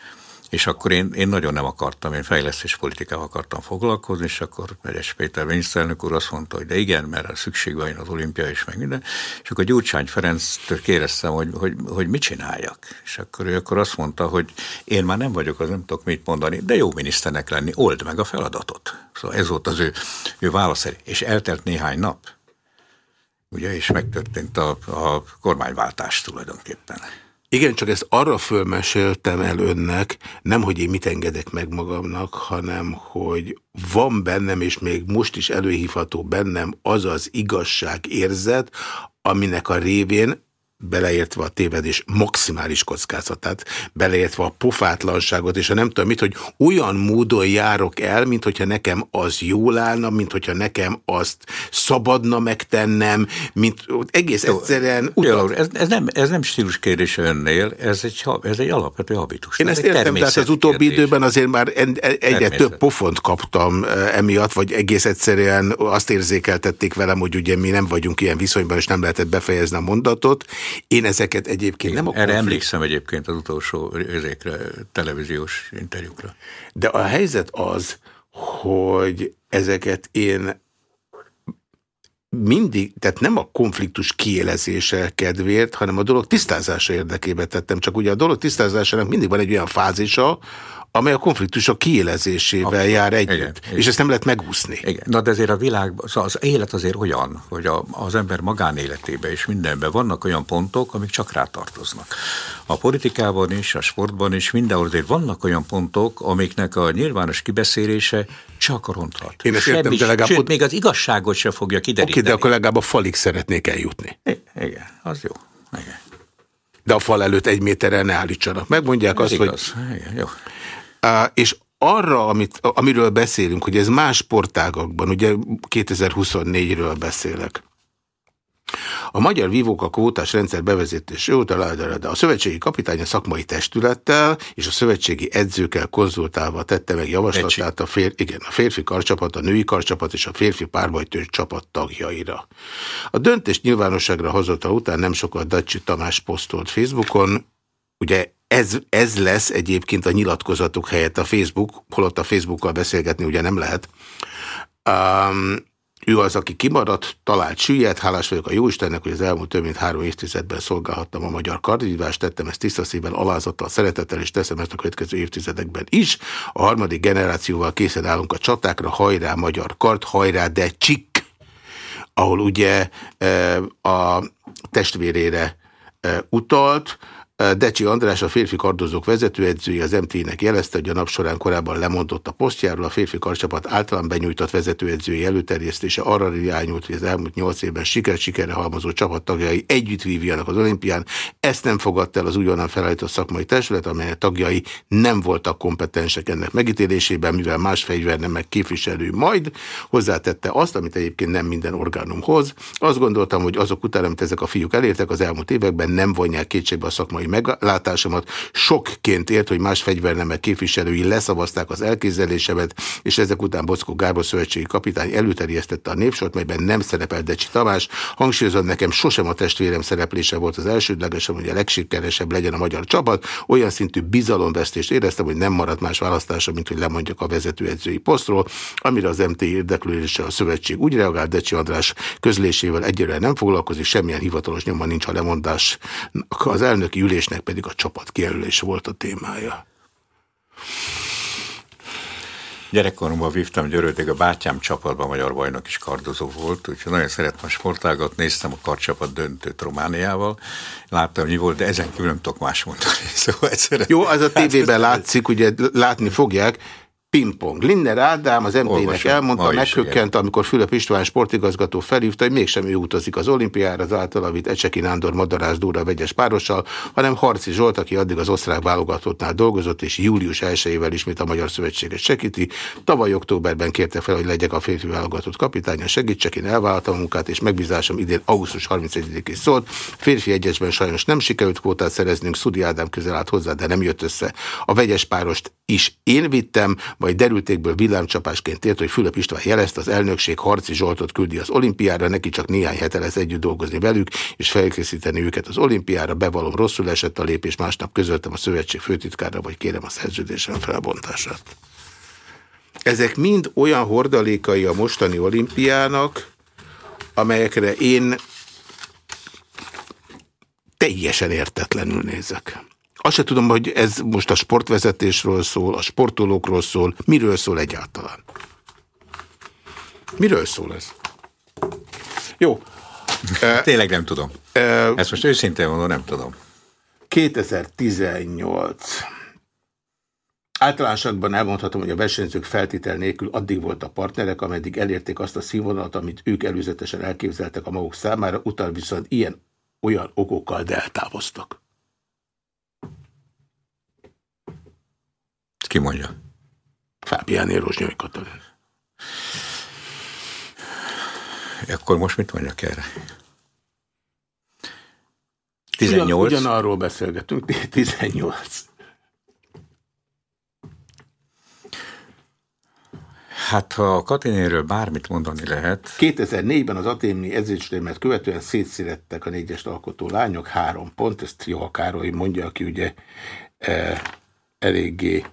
És akkor én, én nagyon nem akartam, én fejlesztés politikával akartam foglalkozni, és akkor Megyes Péter miniszterelnök úr azt mondta, hogy de igen, mert szükség van az olimpia és meg minden. És akkor Gyurcsány Ferenc-től kérdeztem, hogy, hogy, hogy mit csináljak. És akkor ő akkor azt mondta, hogy én már nem vagyok, az nem tudok mit mondani, de jó miniszternek lenni, old meg a feladatot. Szóval ez volt az ő, ő válasz. És eltelt néhány nap, ugye, és megtörtént a, a kormányváltás tulajdonképpen. Igen, csak ezt arra fölmeséltem el önnek, nem, hogy én mit engedek meg magamnak, hanem, hogy van bennem, és még most is előhívható bennem az az igazság érzet, aminek a révén beleértve a tévedés maximális kockázatát, beleértve a pofátlanságot, és a nem tudom mit, hogy olyan módon járok el, mint hogyha nekem az jól állna, mint hogyha nekem azt szabadna megtennem, mint egész egyszerűen... Utal... Ez, ez, nem, ez nem stílus kérdés önnél, ez egy, ez egy alapvető habitus. Én ezt értem, de hát az utóbbi kérdés. időben azért már egyre több pofont kaptam e, emiatt, vagy egész egyszerűen azt érzékeltették velem, hogy ugye mi nem vagyunk ilyen viszonyban, és nem lehetett befejezni a mondatot, én ezeket egyébként nem a konflikt... Erre emlékszem egyébként az utolsó ezekre televíziós interjúkra. De a helyzet az, hogy ezeket én mindig, tehát nem a konfliktus kiélezése kedvéért, hanem a dolog tisztázása érdekében tettem. Csak ugye a dolog tisztázásának mindig van egy olyan fázisa, amely a konfliktusok kiélezésével Abszolút. jár együtt. Igen, és igen. ezt nem lehet megúszni. Igen. Na de azért a világban, szóval az élet azért olyan, hogy a, az ember magánéletében és mindenben vannak olyan pontok, amik csak rátartoznak. A politikában is, a sportban is, mindenhol azért vannak olyan pontok, amiknek a nyilvános kibeszélése csak ronthat. Én ezt értem, de legalább... Sőt, még az igazságot se fogja kideríteni. Oké, de akkor legalább a falig szeretnék eljutni. I igen, az jó. Igen. De a fal előtt egy méterrel ne állítsanak. Megmondják Ez azt, igaz. hogy... Igen, jó. És arra, amit, amiről beszélünk, hogy ez más sportágakban, ugye 2024-ről beszélek, a magyar vívók a kvótás rendszer bevezetése óta de a szövetségi kapitány a szakmai testülettel és a szövetségi edzőkkel konzultálva tette meg javaslatát a, fér, igen, a férfi karcsapat, a női karcsapat és a férfi párbajtő csapat tagjaira. A döntés nyilvánosságra hozata után nem sokkal Dacsi Tamás posztolt Facebookon, ugye ez, ez lesz egyébként a nyilatkozatok helyett a Facebook, holott a Facebookkal beszélgetni ugye nem lehet. Um, ő az, aki kimaradt, talált süllyed, hálás vagyok a Jóistennek, hogy az elmúlt több mint három évtizedben szolgálhattam a magyar kardvívást, tettem ezt tiszta szívvel, alázattal, szeretettel, és teszem ezt a következő évtizedekben is. A harmadik generációval készen állunk a csatákra, hajrá magyar kard, hajrá de csik, ahol ugye e, a testvérére e, utalt, Decsi András, a férfi kardozók vezetőedzője az MT-nek jelezte, hogy a nap során korábban lemondott a posztjáról, a férfi karcsapat általán benyújtott vezetőedzői előterjesztése arra irányult, hogy az elmúlt nyolc évben siker-sikerre halmozó csapattagjai együtt vívjanak az olimpián. Ezt nem fogadta el az újonnan felállított szakmai testület, amely tagjai nem voltak kompetensek ennek megítélésében, mivel más meg képviselő majd hozzátette azt, amit egyébként nem minden orgánum hoz. Azt gondoltam, hogy azok után, amit ezek a fiúk elértek az elmúlt években, nem vonják kétségbe a szakmai meglátásomat. Sokként ért, hogy más fegyvernemek képviselői leszavazták az elképzelésemet, és ezek után Bockó Gábor szövetségi kapitány előterjesztette a népsort, melyben nem szerepel Decsi Tamás. Hangsúlyozom, nekem sosem a testvérem szereplése volt az elsődlegesem, hogy a legsikeresebb legyen a magyar csapat. Olyan szintű bizalomvesztést éreztem, hogy nem maradt más választása, mint hogy lemondjak a vezetőedzői posztról, amire az MT érdeklődése a szövetség úgy reagált, Decsi András közlésével egyre nem foglalkozik, semmilyen hivatalos nyoma nincs a lemondás. Az elnöki ülés ülésnek pedig a csapat kijelölés volt a témája. Gyerekkoromban vívtam Györődég, a bátyám csapatban magyar bajnok is kardozó volt, úgyhogy nagyon szerettem a sportágat, néztem a kardcsapat döntőt Romániával, láttam, hogy mi volt, de ezen kívül nem tudok más mondani. Szóval Jó, az a tévében látszik, ugye látni fogják, pingpong. Linner Ádám az MT-nek elmondta, meghökkent, amikor Fülöp István sportigazgató felhívta, hogy mégsem ő utazik az olimpiára, az által vitt Ecseki Nándor Madarász Dóra vegyes párossal, hanem Harci Zsolt, aki addig az osztrák válogatottnál dolgozott, és július 1-ével ismét a Magyar Szövetséget segíti. Tavaly októberben kérte fel, hogy legyek a férfi válogatott kapitánya, segítsek, én elvállaltam a munkát, és megbízásom idén augusztus 31-ig szólt. Férfi egyesben sajnos nem sikerült kvótát szereznünk, Szudi Ádám közel állt hozzá, de nem jött össze. A vegyes párost is én vittem, majd derültékből villámcsapásként ért, hogy Fülöp István jelezte, az elnökség Harci Zsoltot küldi az olimpiára, neki csak néhány hete lesz együtt dolgozni velük, és felkészíteni őket az olimpiára, bevallom rosszul esett a lépés, másnap közöltem a szövetség főtitkára, vagy kérem a szerződésen felbontását. Ezek mind olyan hordalékai a mostani olimpiának, amelyekre én teljesen értetlenül nézek. Azt se tudom, hogy ez most a sportvezetésről szól, a sportolókról szól, miről szól egyáltalán. Miről szól ez? Jó. Tényleg nem tudom. Ezt most őszintén mondom, nem tudom. 2018. Általánosakban elmondhatom, hogy a versenyzők feltétel nélkül addig volt a partnerek, ameddig elérték azt a színvonalat, amit ők előzetesen elképzeltek a maguk számára, utal viszont ilyen olyan okokkal deltávoztak. Ki mondja? Fábián Érosnyai Katalin. Akkor most mit mondjak erre? 18? Ugyan, ugyanarról beszélgetünk, 18. Hát ha a Katinéről bármit mondani lehet. 2004-ben az aténi edzésrémet követően szétszírettek a négyest alkotó lányok, három pont, ezt Joha Károly mondja, aki ugye e, eléggé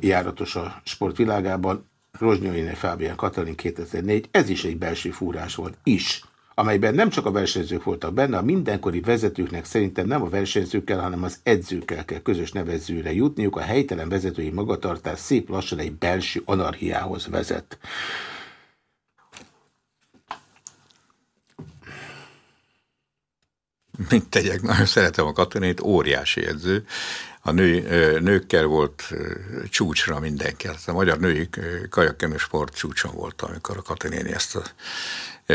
járatos a sportvilágában. Rozsnyóiné Fábián Katalin 2004, ez is egy belső fúrás volt, is amelyben nem csak a versenyzők voltak benne, a mindenkori vezetőknek szerintem nem a versenyzőkkel, hanem az edzőkkel kell közös nevezőre jutniuk. A helytelen vezetői magatartás szép lassan egy belső anarhiához vezet. Mint tegyek, nagyon szeretem a Katonét, óriási edző. A nő, nőkkel volt csúcsra mindenki. A magyar női kajakkenő sport csúcson volt, amikor a Katinéni ezt a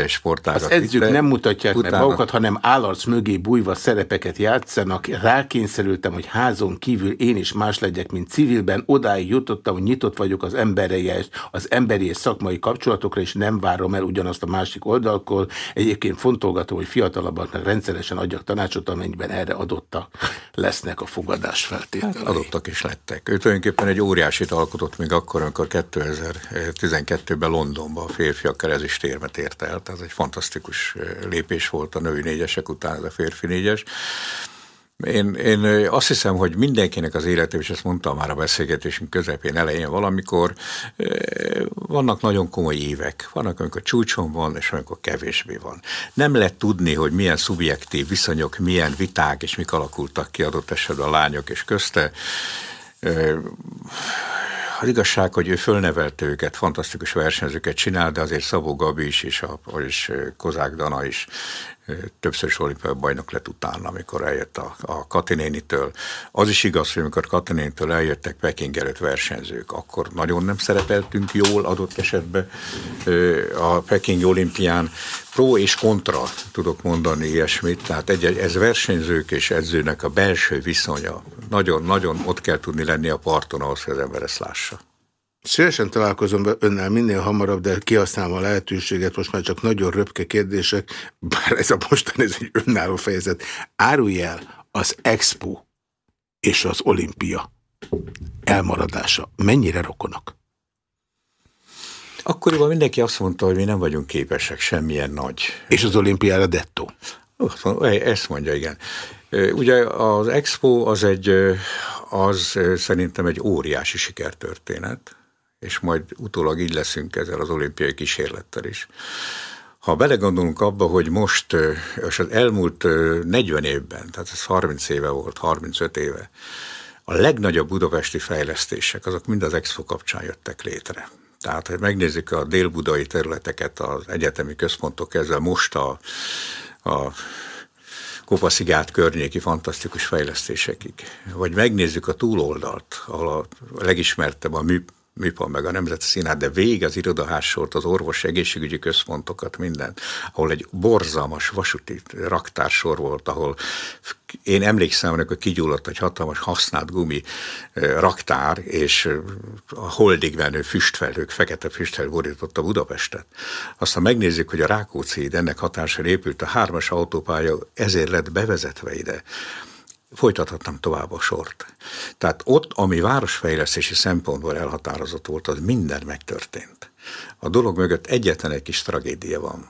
sportágat. Az edzők de nem mutatják utána... meg magukat, hanem állarc mögé bújva szerepeket játszanak. Rákényszerültem, hogy házon kívül én is más legyek, mint civilben. Odáig jutottam, hogy nyitott vagyok az emberi, az emberi és szakmai kapcsolatokra, és nem várom el ugyanazt a másik oldalkól. Egyébként fontolgatom, hogy fiatalabbaknak rendszeresen adjak tanácsot, amennyiben erre adottak lesznek a fogadás feltételei. Hát adottak is lettek. Ő tulajdonképpen egy óriásit alkotott még akkor, amikor 2012-ben Londonban a férfiakkal ez is térmet ért el tehát egy fantasztikus lépés volt a női négyesek után ez a férfi négyes. Én, én azt hiszem, hogy mindenkinek az élete, és ezt mondtam már a beszélgetésünk közepén elején valamikor, vannak nagyon komoly évek. Vannak, amikor csúcson van, és amikor kevésbé van. Nem lehet tudni, hogy milyen szubjektív viszonyok, milyen viták, és mik alakultak ki adott esetben a lányok és közte az igazság, hogy ő fölnevelt őket, fantasztikus versenyzőket csinál, de azért Szabó Gabi is, és, a, és Kozák Dana is többször is olimpiai bajnok lett utána, amikor eljött a, a Katinénitől. Az is igaz, hogy amikor Katinénitől eljöttek Peking előtt versenyzők, akkor nagyon nem szerepeltünk jól adott esetben a Peking olimpián. Pro és kontra tudok mondani ilyesmit, tehát egy, ez versenyzők és edzőnek a belső viszonya. Nagyon-nagyon ott kell tudni lenni a parton ahhoz, hogy az ember ezt lássa. Szívesen találkozom önnel minél hamarabb, de kihasználom a lehetőséget, most már csak nagyon röpke kérdések, bár ez a mostan ez egy önálló fejezet. Árulj el az Expo és az Olimpia elmaradása. Mennyire rokonak? Akkoriban mindenki azt mondta, hogy mi nem vagyunk képesek semmilyen nagy. És az olimpiára dettó? Ezt mondja, igen. Ugye az Expo az egy, az szerintem egy óriási sikertörténet és majd utólag így leszünk ezzel az olimpiai kísérlettel is. Ha belegondolunk abba, hogy most, és az elmúlt 40 évben, tehát ez 30 éve volt, 35 éve, a legnagyobb budapesti fejlesztések, azok mind az Expo kapcsán jöttek létre. Tehát, hogy megnézzük a délbudai területeket, az egyetemi központok ezzel most a, a Kopaszigát környéki fantasztikus fejlesztésekig. Vagy megnézzük a túloldalt, ahol a legismertebb a mű, MIPA meg a Nemzeti Színház, de végig az irodaházsort, az orvos egészségügyi központokat, minden, ahol egy borzalmas vasúti raktársor volt, ahol én emlékszem, amikor kigyulladt egy hatalmas használt gumi raktár, és a holdig menő füstfelhők, fekete füstfelhő borította Budapestet. Aztán megnézzük, hogy a Rákóczi ennek hatására épült a hármas autópálya, ezért lett bevezetve ide folytathatnám tovább a sort. Tehát ott, ami városfejlesztési szempontból elhatározott volt, az minden megtörtént. A dolog mögött egyetlen egy kis tragédia van,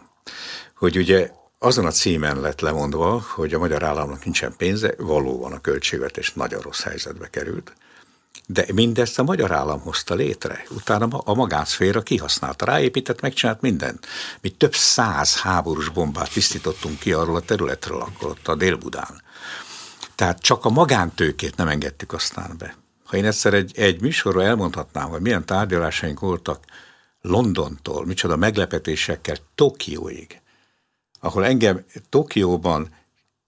hogy ugye azon a címen lett lemondva, hogy a magyar államnak nincsen pénze, valóban a költségvetés nagyon rossz helyzetbe került, de mindezt a magyar állam hozta létre. Utána a magánszféra kihasználta, ráépített, megcsinált mindent. Mi több száz háborús bombát tisztítottunk ki arról a területről, akkor ott a Dél-Budán. Tehát csak a magántőkét nem engedtük aztán be. Ha én egyszer egy, egy műsorra elmondhatnám, hogy milyen tárgyalásaink voltak Londontól, micsoda meglepetésekkel Tokióig, ahol engem Tokióban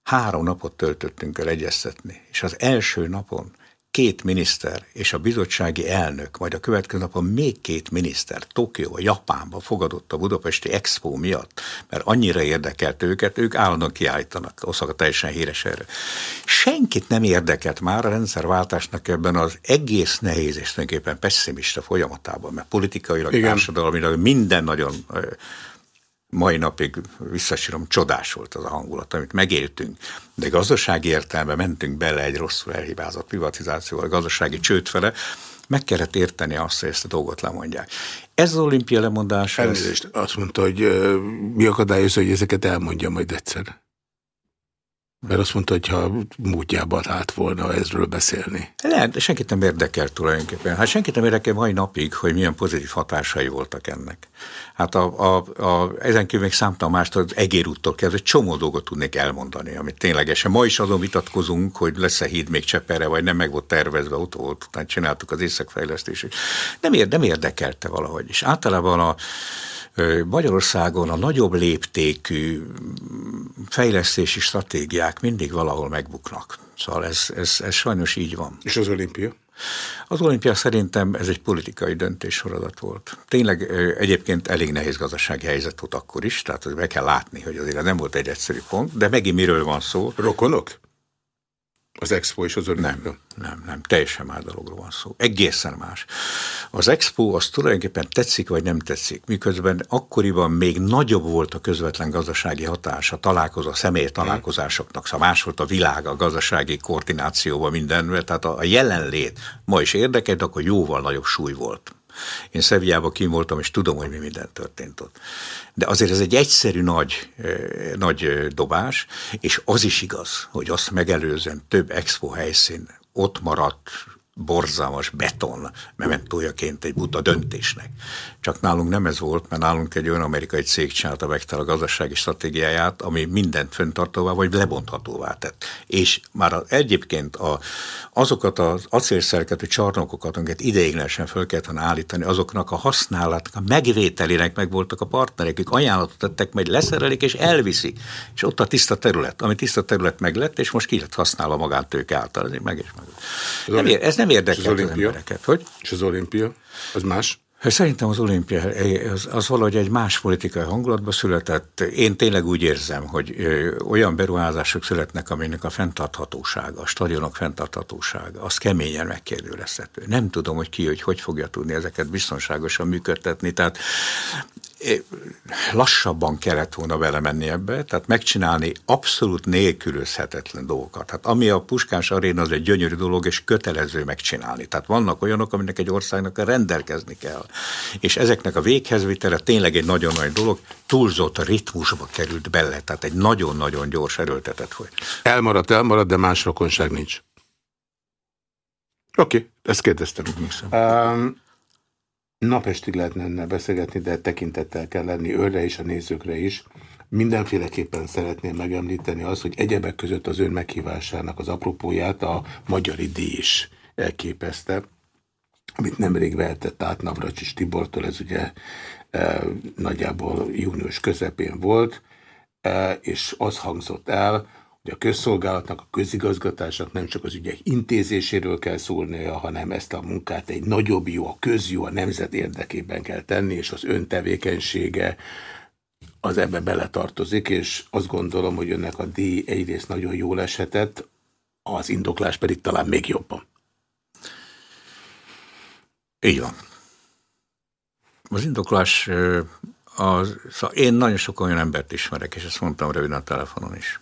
három napot töltöttünk el egyeztetni, és az első napon két miniszter és a bizottsági elnök, majd a következő napon még két miniszter Tokió, Japánba fogadott a budapesti expo miatt, mert annyira érdekelt őket, ők állandóan kiállítanak, Oszaka teljesen híres erre. Senkit nem érdekelt már a rendszerváltásnak ebben az egész nehéz és tulajdonképpen pessimista folyamatában, mert politikailag, Igen. társadalmilag minden nagyon mai napig visszasírom, csodás volt az a hangulat, amit megéltünk. De gazdasági értelme mentünk bele egy rosszul elhibázott privatizációval, gazdasági csőd fele, meg kellett érteni azt, hogy ezt a dolgot lemondják. Ez az olimpia lemondás... Elnézést, ez... azt mondta, hogy mi akadályozza, hogy ezeket elmondja majd egyszer. Mert azt mondta, hogy ha múltjában állt volna ezről beszélni. Nem, de senkit nem érdekel tulajdonképpen. Hát senkit nem érdekel mai napig, hogy milyen pozitív hatásai voltak ennek. Hát a, a, a, ezen kívül még számtalan mást az egérúttól kezdve csomó dolgot tudnék elmondani, amit ténylegesen ma is azon vitatkozunk, hogy lesz-e híd még Csepere, vagy nem meg volt tervezve, ott volt, utána csináltuk az északfejlesztést. Nem, ér, nem érdekelte valahogy. És általában a Magyarországon a nagyobb léptékű fejlesztési stratégiák mindig valahol megbuknak. Szóval ez, ez, ez sajnos így van. És az olimpia? Az olimpia szerintem ez egy politikai döntéssorodat volt. Tényleg egyébként elég nehéz gazdasági helyzet volt akkor is, tehát meg kell látni, hogy azért nem volt egy egyszerű pont, de megint miről van szó. Rokonok? Az Expo és az Olimpia? Nem, nem, nem, teljesen más dologról van szó. Egészen más. Az Expo az tulajdonképpen tetszik vagy nem tetszik, miközben akkoriban még nagyobb volt a közvetlen gazdasági hatás, a találkozó, a személy találkozásoknak, szóval más volt a világ, a gazdasági koordinációban mindenben, tehát a jelenlét ma is érdekel, de akkor jóval nagyobb súly volt. Én Szeviában kim voltam, és tudom, hogy mi minden történt ott. De azért ez egy egyszerű nagy, nagy dobás, és az is igaz, hogy azt megelőzően több expo helyszín ott maradt borzalmas beton mementójaként egy buta döntésnek. Csak nálunk nem ez volt, mert nálunk egy olyan amerikai cég csinálta meg a gazdasági stratégiáját, ami mindent föntartóvá vagy lebonthatóvá tett. És már az, egyébként a, azokat az acélszerketű csarnokokat, amiket ideiglenesen föl kellett állítani, azoknak a használat, a megvételének meg voltak a partnerek, akik ajánlatot tettek, majd leszerelik és elviszik. És ott a tiszta terület, ami tiszta terület meg lett, és most ki lett használva magántők által. Ez meg és meg. Ez nem érdekel az, az embereket. Hogy? És az olimpia? Az más? Szerintem az olimpia az, az valahogy egy más politikai hangulatban született. Én tényleg úgy érzem, hogy olyan beruházások születnek, aminek a fenntarthatósága, a stadionok fenntarthatósága, az keményen megkérdőlezhető. Nem tudom, hogy ki, hogy hogy fogja tudni ezeket biztonságosan működtetni. Tehát lassabban kellett volna vele menni ebbe, tehát megcsinálni abszolút nélkülözhetetlen dolgokat. Hát ami a Puskás aréna az egy gyönyörű dolog, és kötelező megcsinálni. Tehát vannak olyanok, aminek egy országnak rendelkezni kell. És ezeknek a véghezvitele tényleg egy nagyon nagy dolog, túlzott ritmusba került bele, tehát egy nagyon-nagyon gyors erőltetett folyt. Elmaradt, elmaradt, de más rokonság nincs. Oké, okay, ezt kérdeztem. Um, napestig lehetne enne beszélgetni, de tekintettel kell lenni őre és a nézőkre is. Mindenféleképpen szeretném megemlíteni azt, hogy egyebek között az ön meghívásának az apropóját a Magyari díj is elképezte, amit nemrég vehetett át Navracsis Tibortól, ez ugye e, nagyjából június közepén volt, e, és az hangzott el, hogy a közszolgálatnak, a közigazgatásnak nem csak az ügyek intézéséről kell szólnia, hanem ezt a munkát egy nagyobb jó, a közjó, a nemzet érdekében kell tenni, és az öntevékenysége az ebbe beletartozik, és azt gondolom, hogy önnek a díj egyrészt nagyon jól eshetett, az indoklás pedig talán még jobban. Így van. Az indoklás, az, szóval én nagyon sok olyan embert ismerek, és ezt mondtam röviden a telefonon is,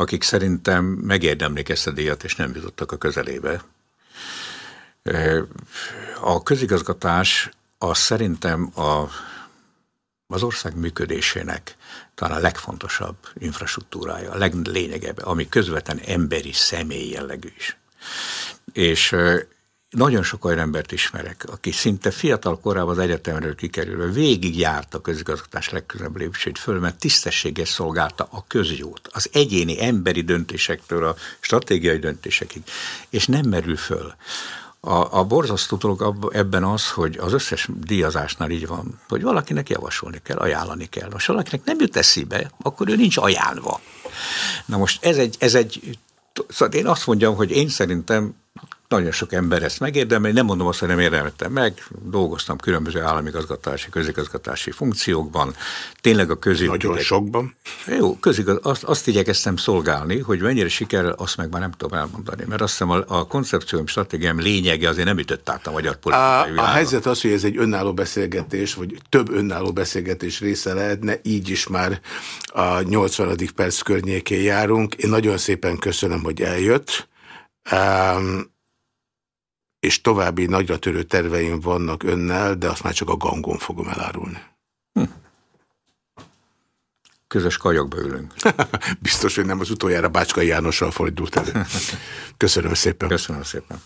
akik szerintem megérdemlik ezt a díjat, és nem jutottak a közelébe. A közigazgatás az szerintem a, az ország működésének talán a legfontosabb infrastruktúrája, a leglényegebb, ami közvetlen emberi személy jellegű is. És nagyon sok olyan embert ismerek, aki szinte fiatal korában az egyetemről kikerülve végig járt a közigazgatás legközelebb lépését föl, mert tisztességes szolgálta a közjót, az egyéni emberi döntésektől a stratégiai döntésekig, és nem merül föl. A, a borzasztó dolog ebben az, hogy az összes díjazásnál így van, hogy valakinek javasolni kell, ajánlani kell. Most valakinek nem jut eszébe, akkor ő nincs ajánlva. Na most ez egy, ez egy szóval én azt mondjam, hogy én szerintem nagyon sok ember ezt megérdemli, nem mondom azt, hogy nem érdemeltem meg, dolgoztam különböző államigazgatási, közigazgatási funkciókban, tényleg a közigazgatás. Nagyon sokban. Jó, közigaz, azt, azt igyekeztem szolgálni, hogy mennyire sikerül, azt meg már nem tudom elmondani, mert azt hiszem a, a koncepcióm, stratégiám lényege azért nem ütött át a magyar politikai a, a helyzet az, hogy ez egy önálló beszélgetés, vagy több önálló beszélgetés része lehetne, így is már a 80. perc környékén járunk. Én nagyon szépen köszönöm, hogy eljött. Um, és további nagyra törő terveim vannak önnel, de azt már csak a gangon fogom elárulni. Hm. Közös kajakba ülünk. Biztos, hogy nem az utoljára Bácskai Jánossal fordult elő. Köszönöm szépen. Köszönöm szépen.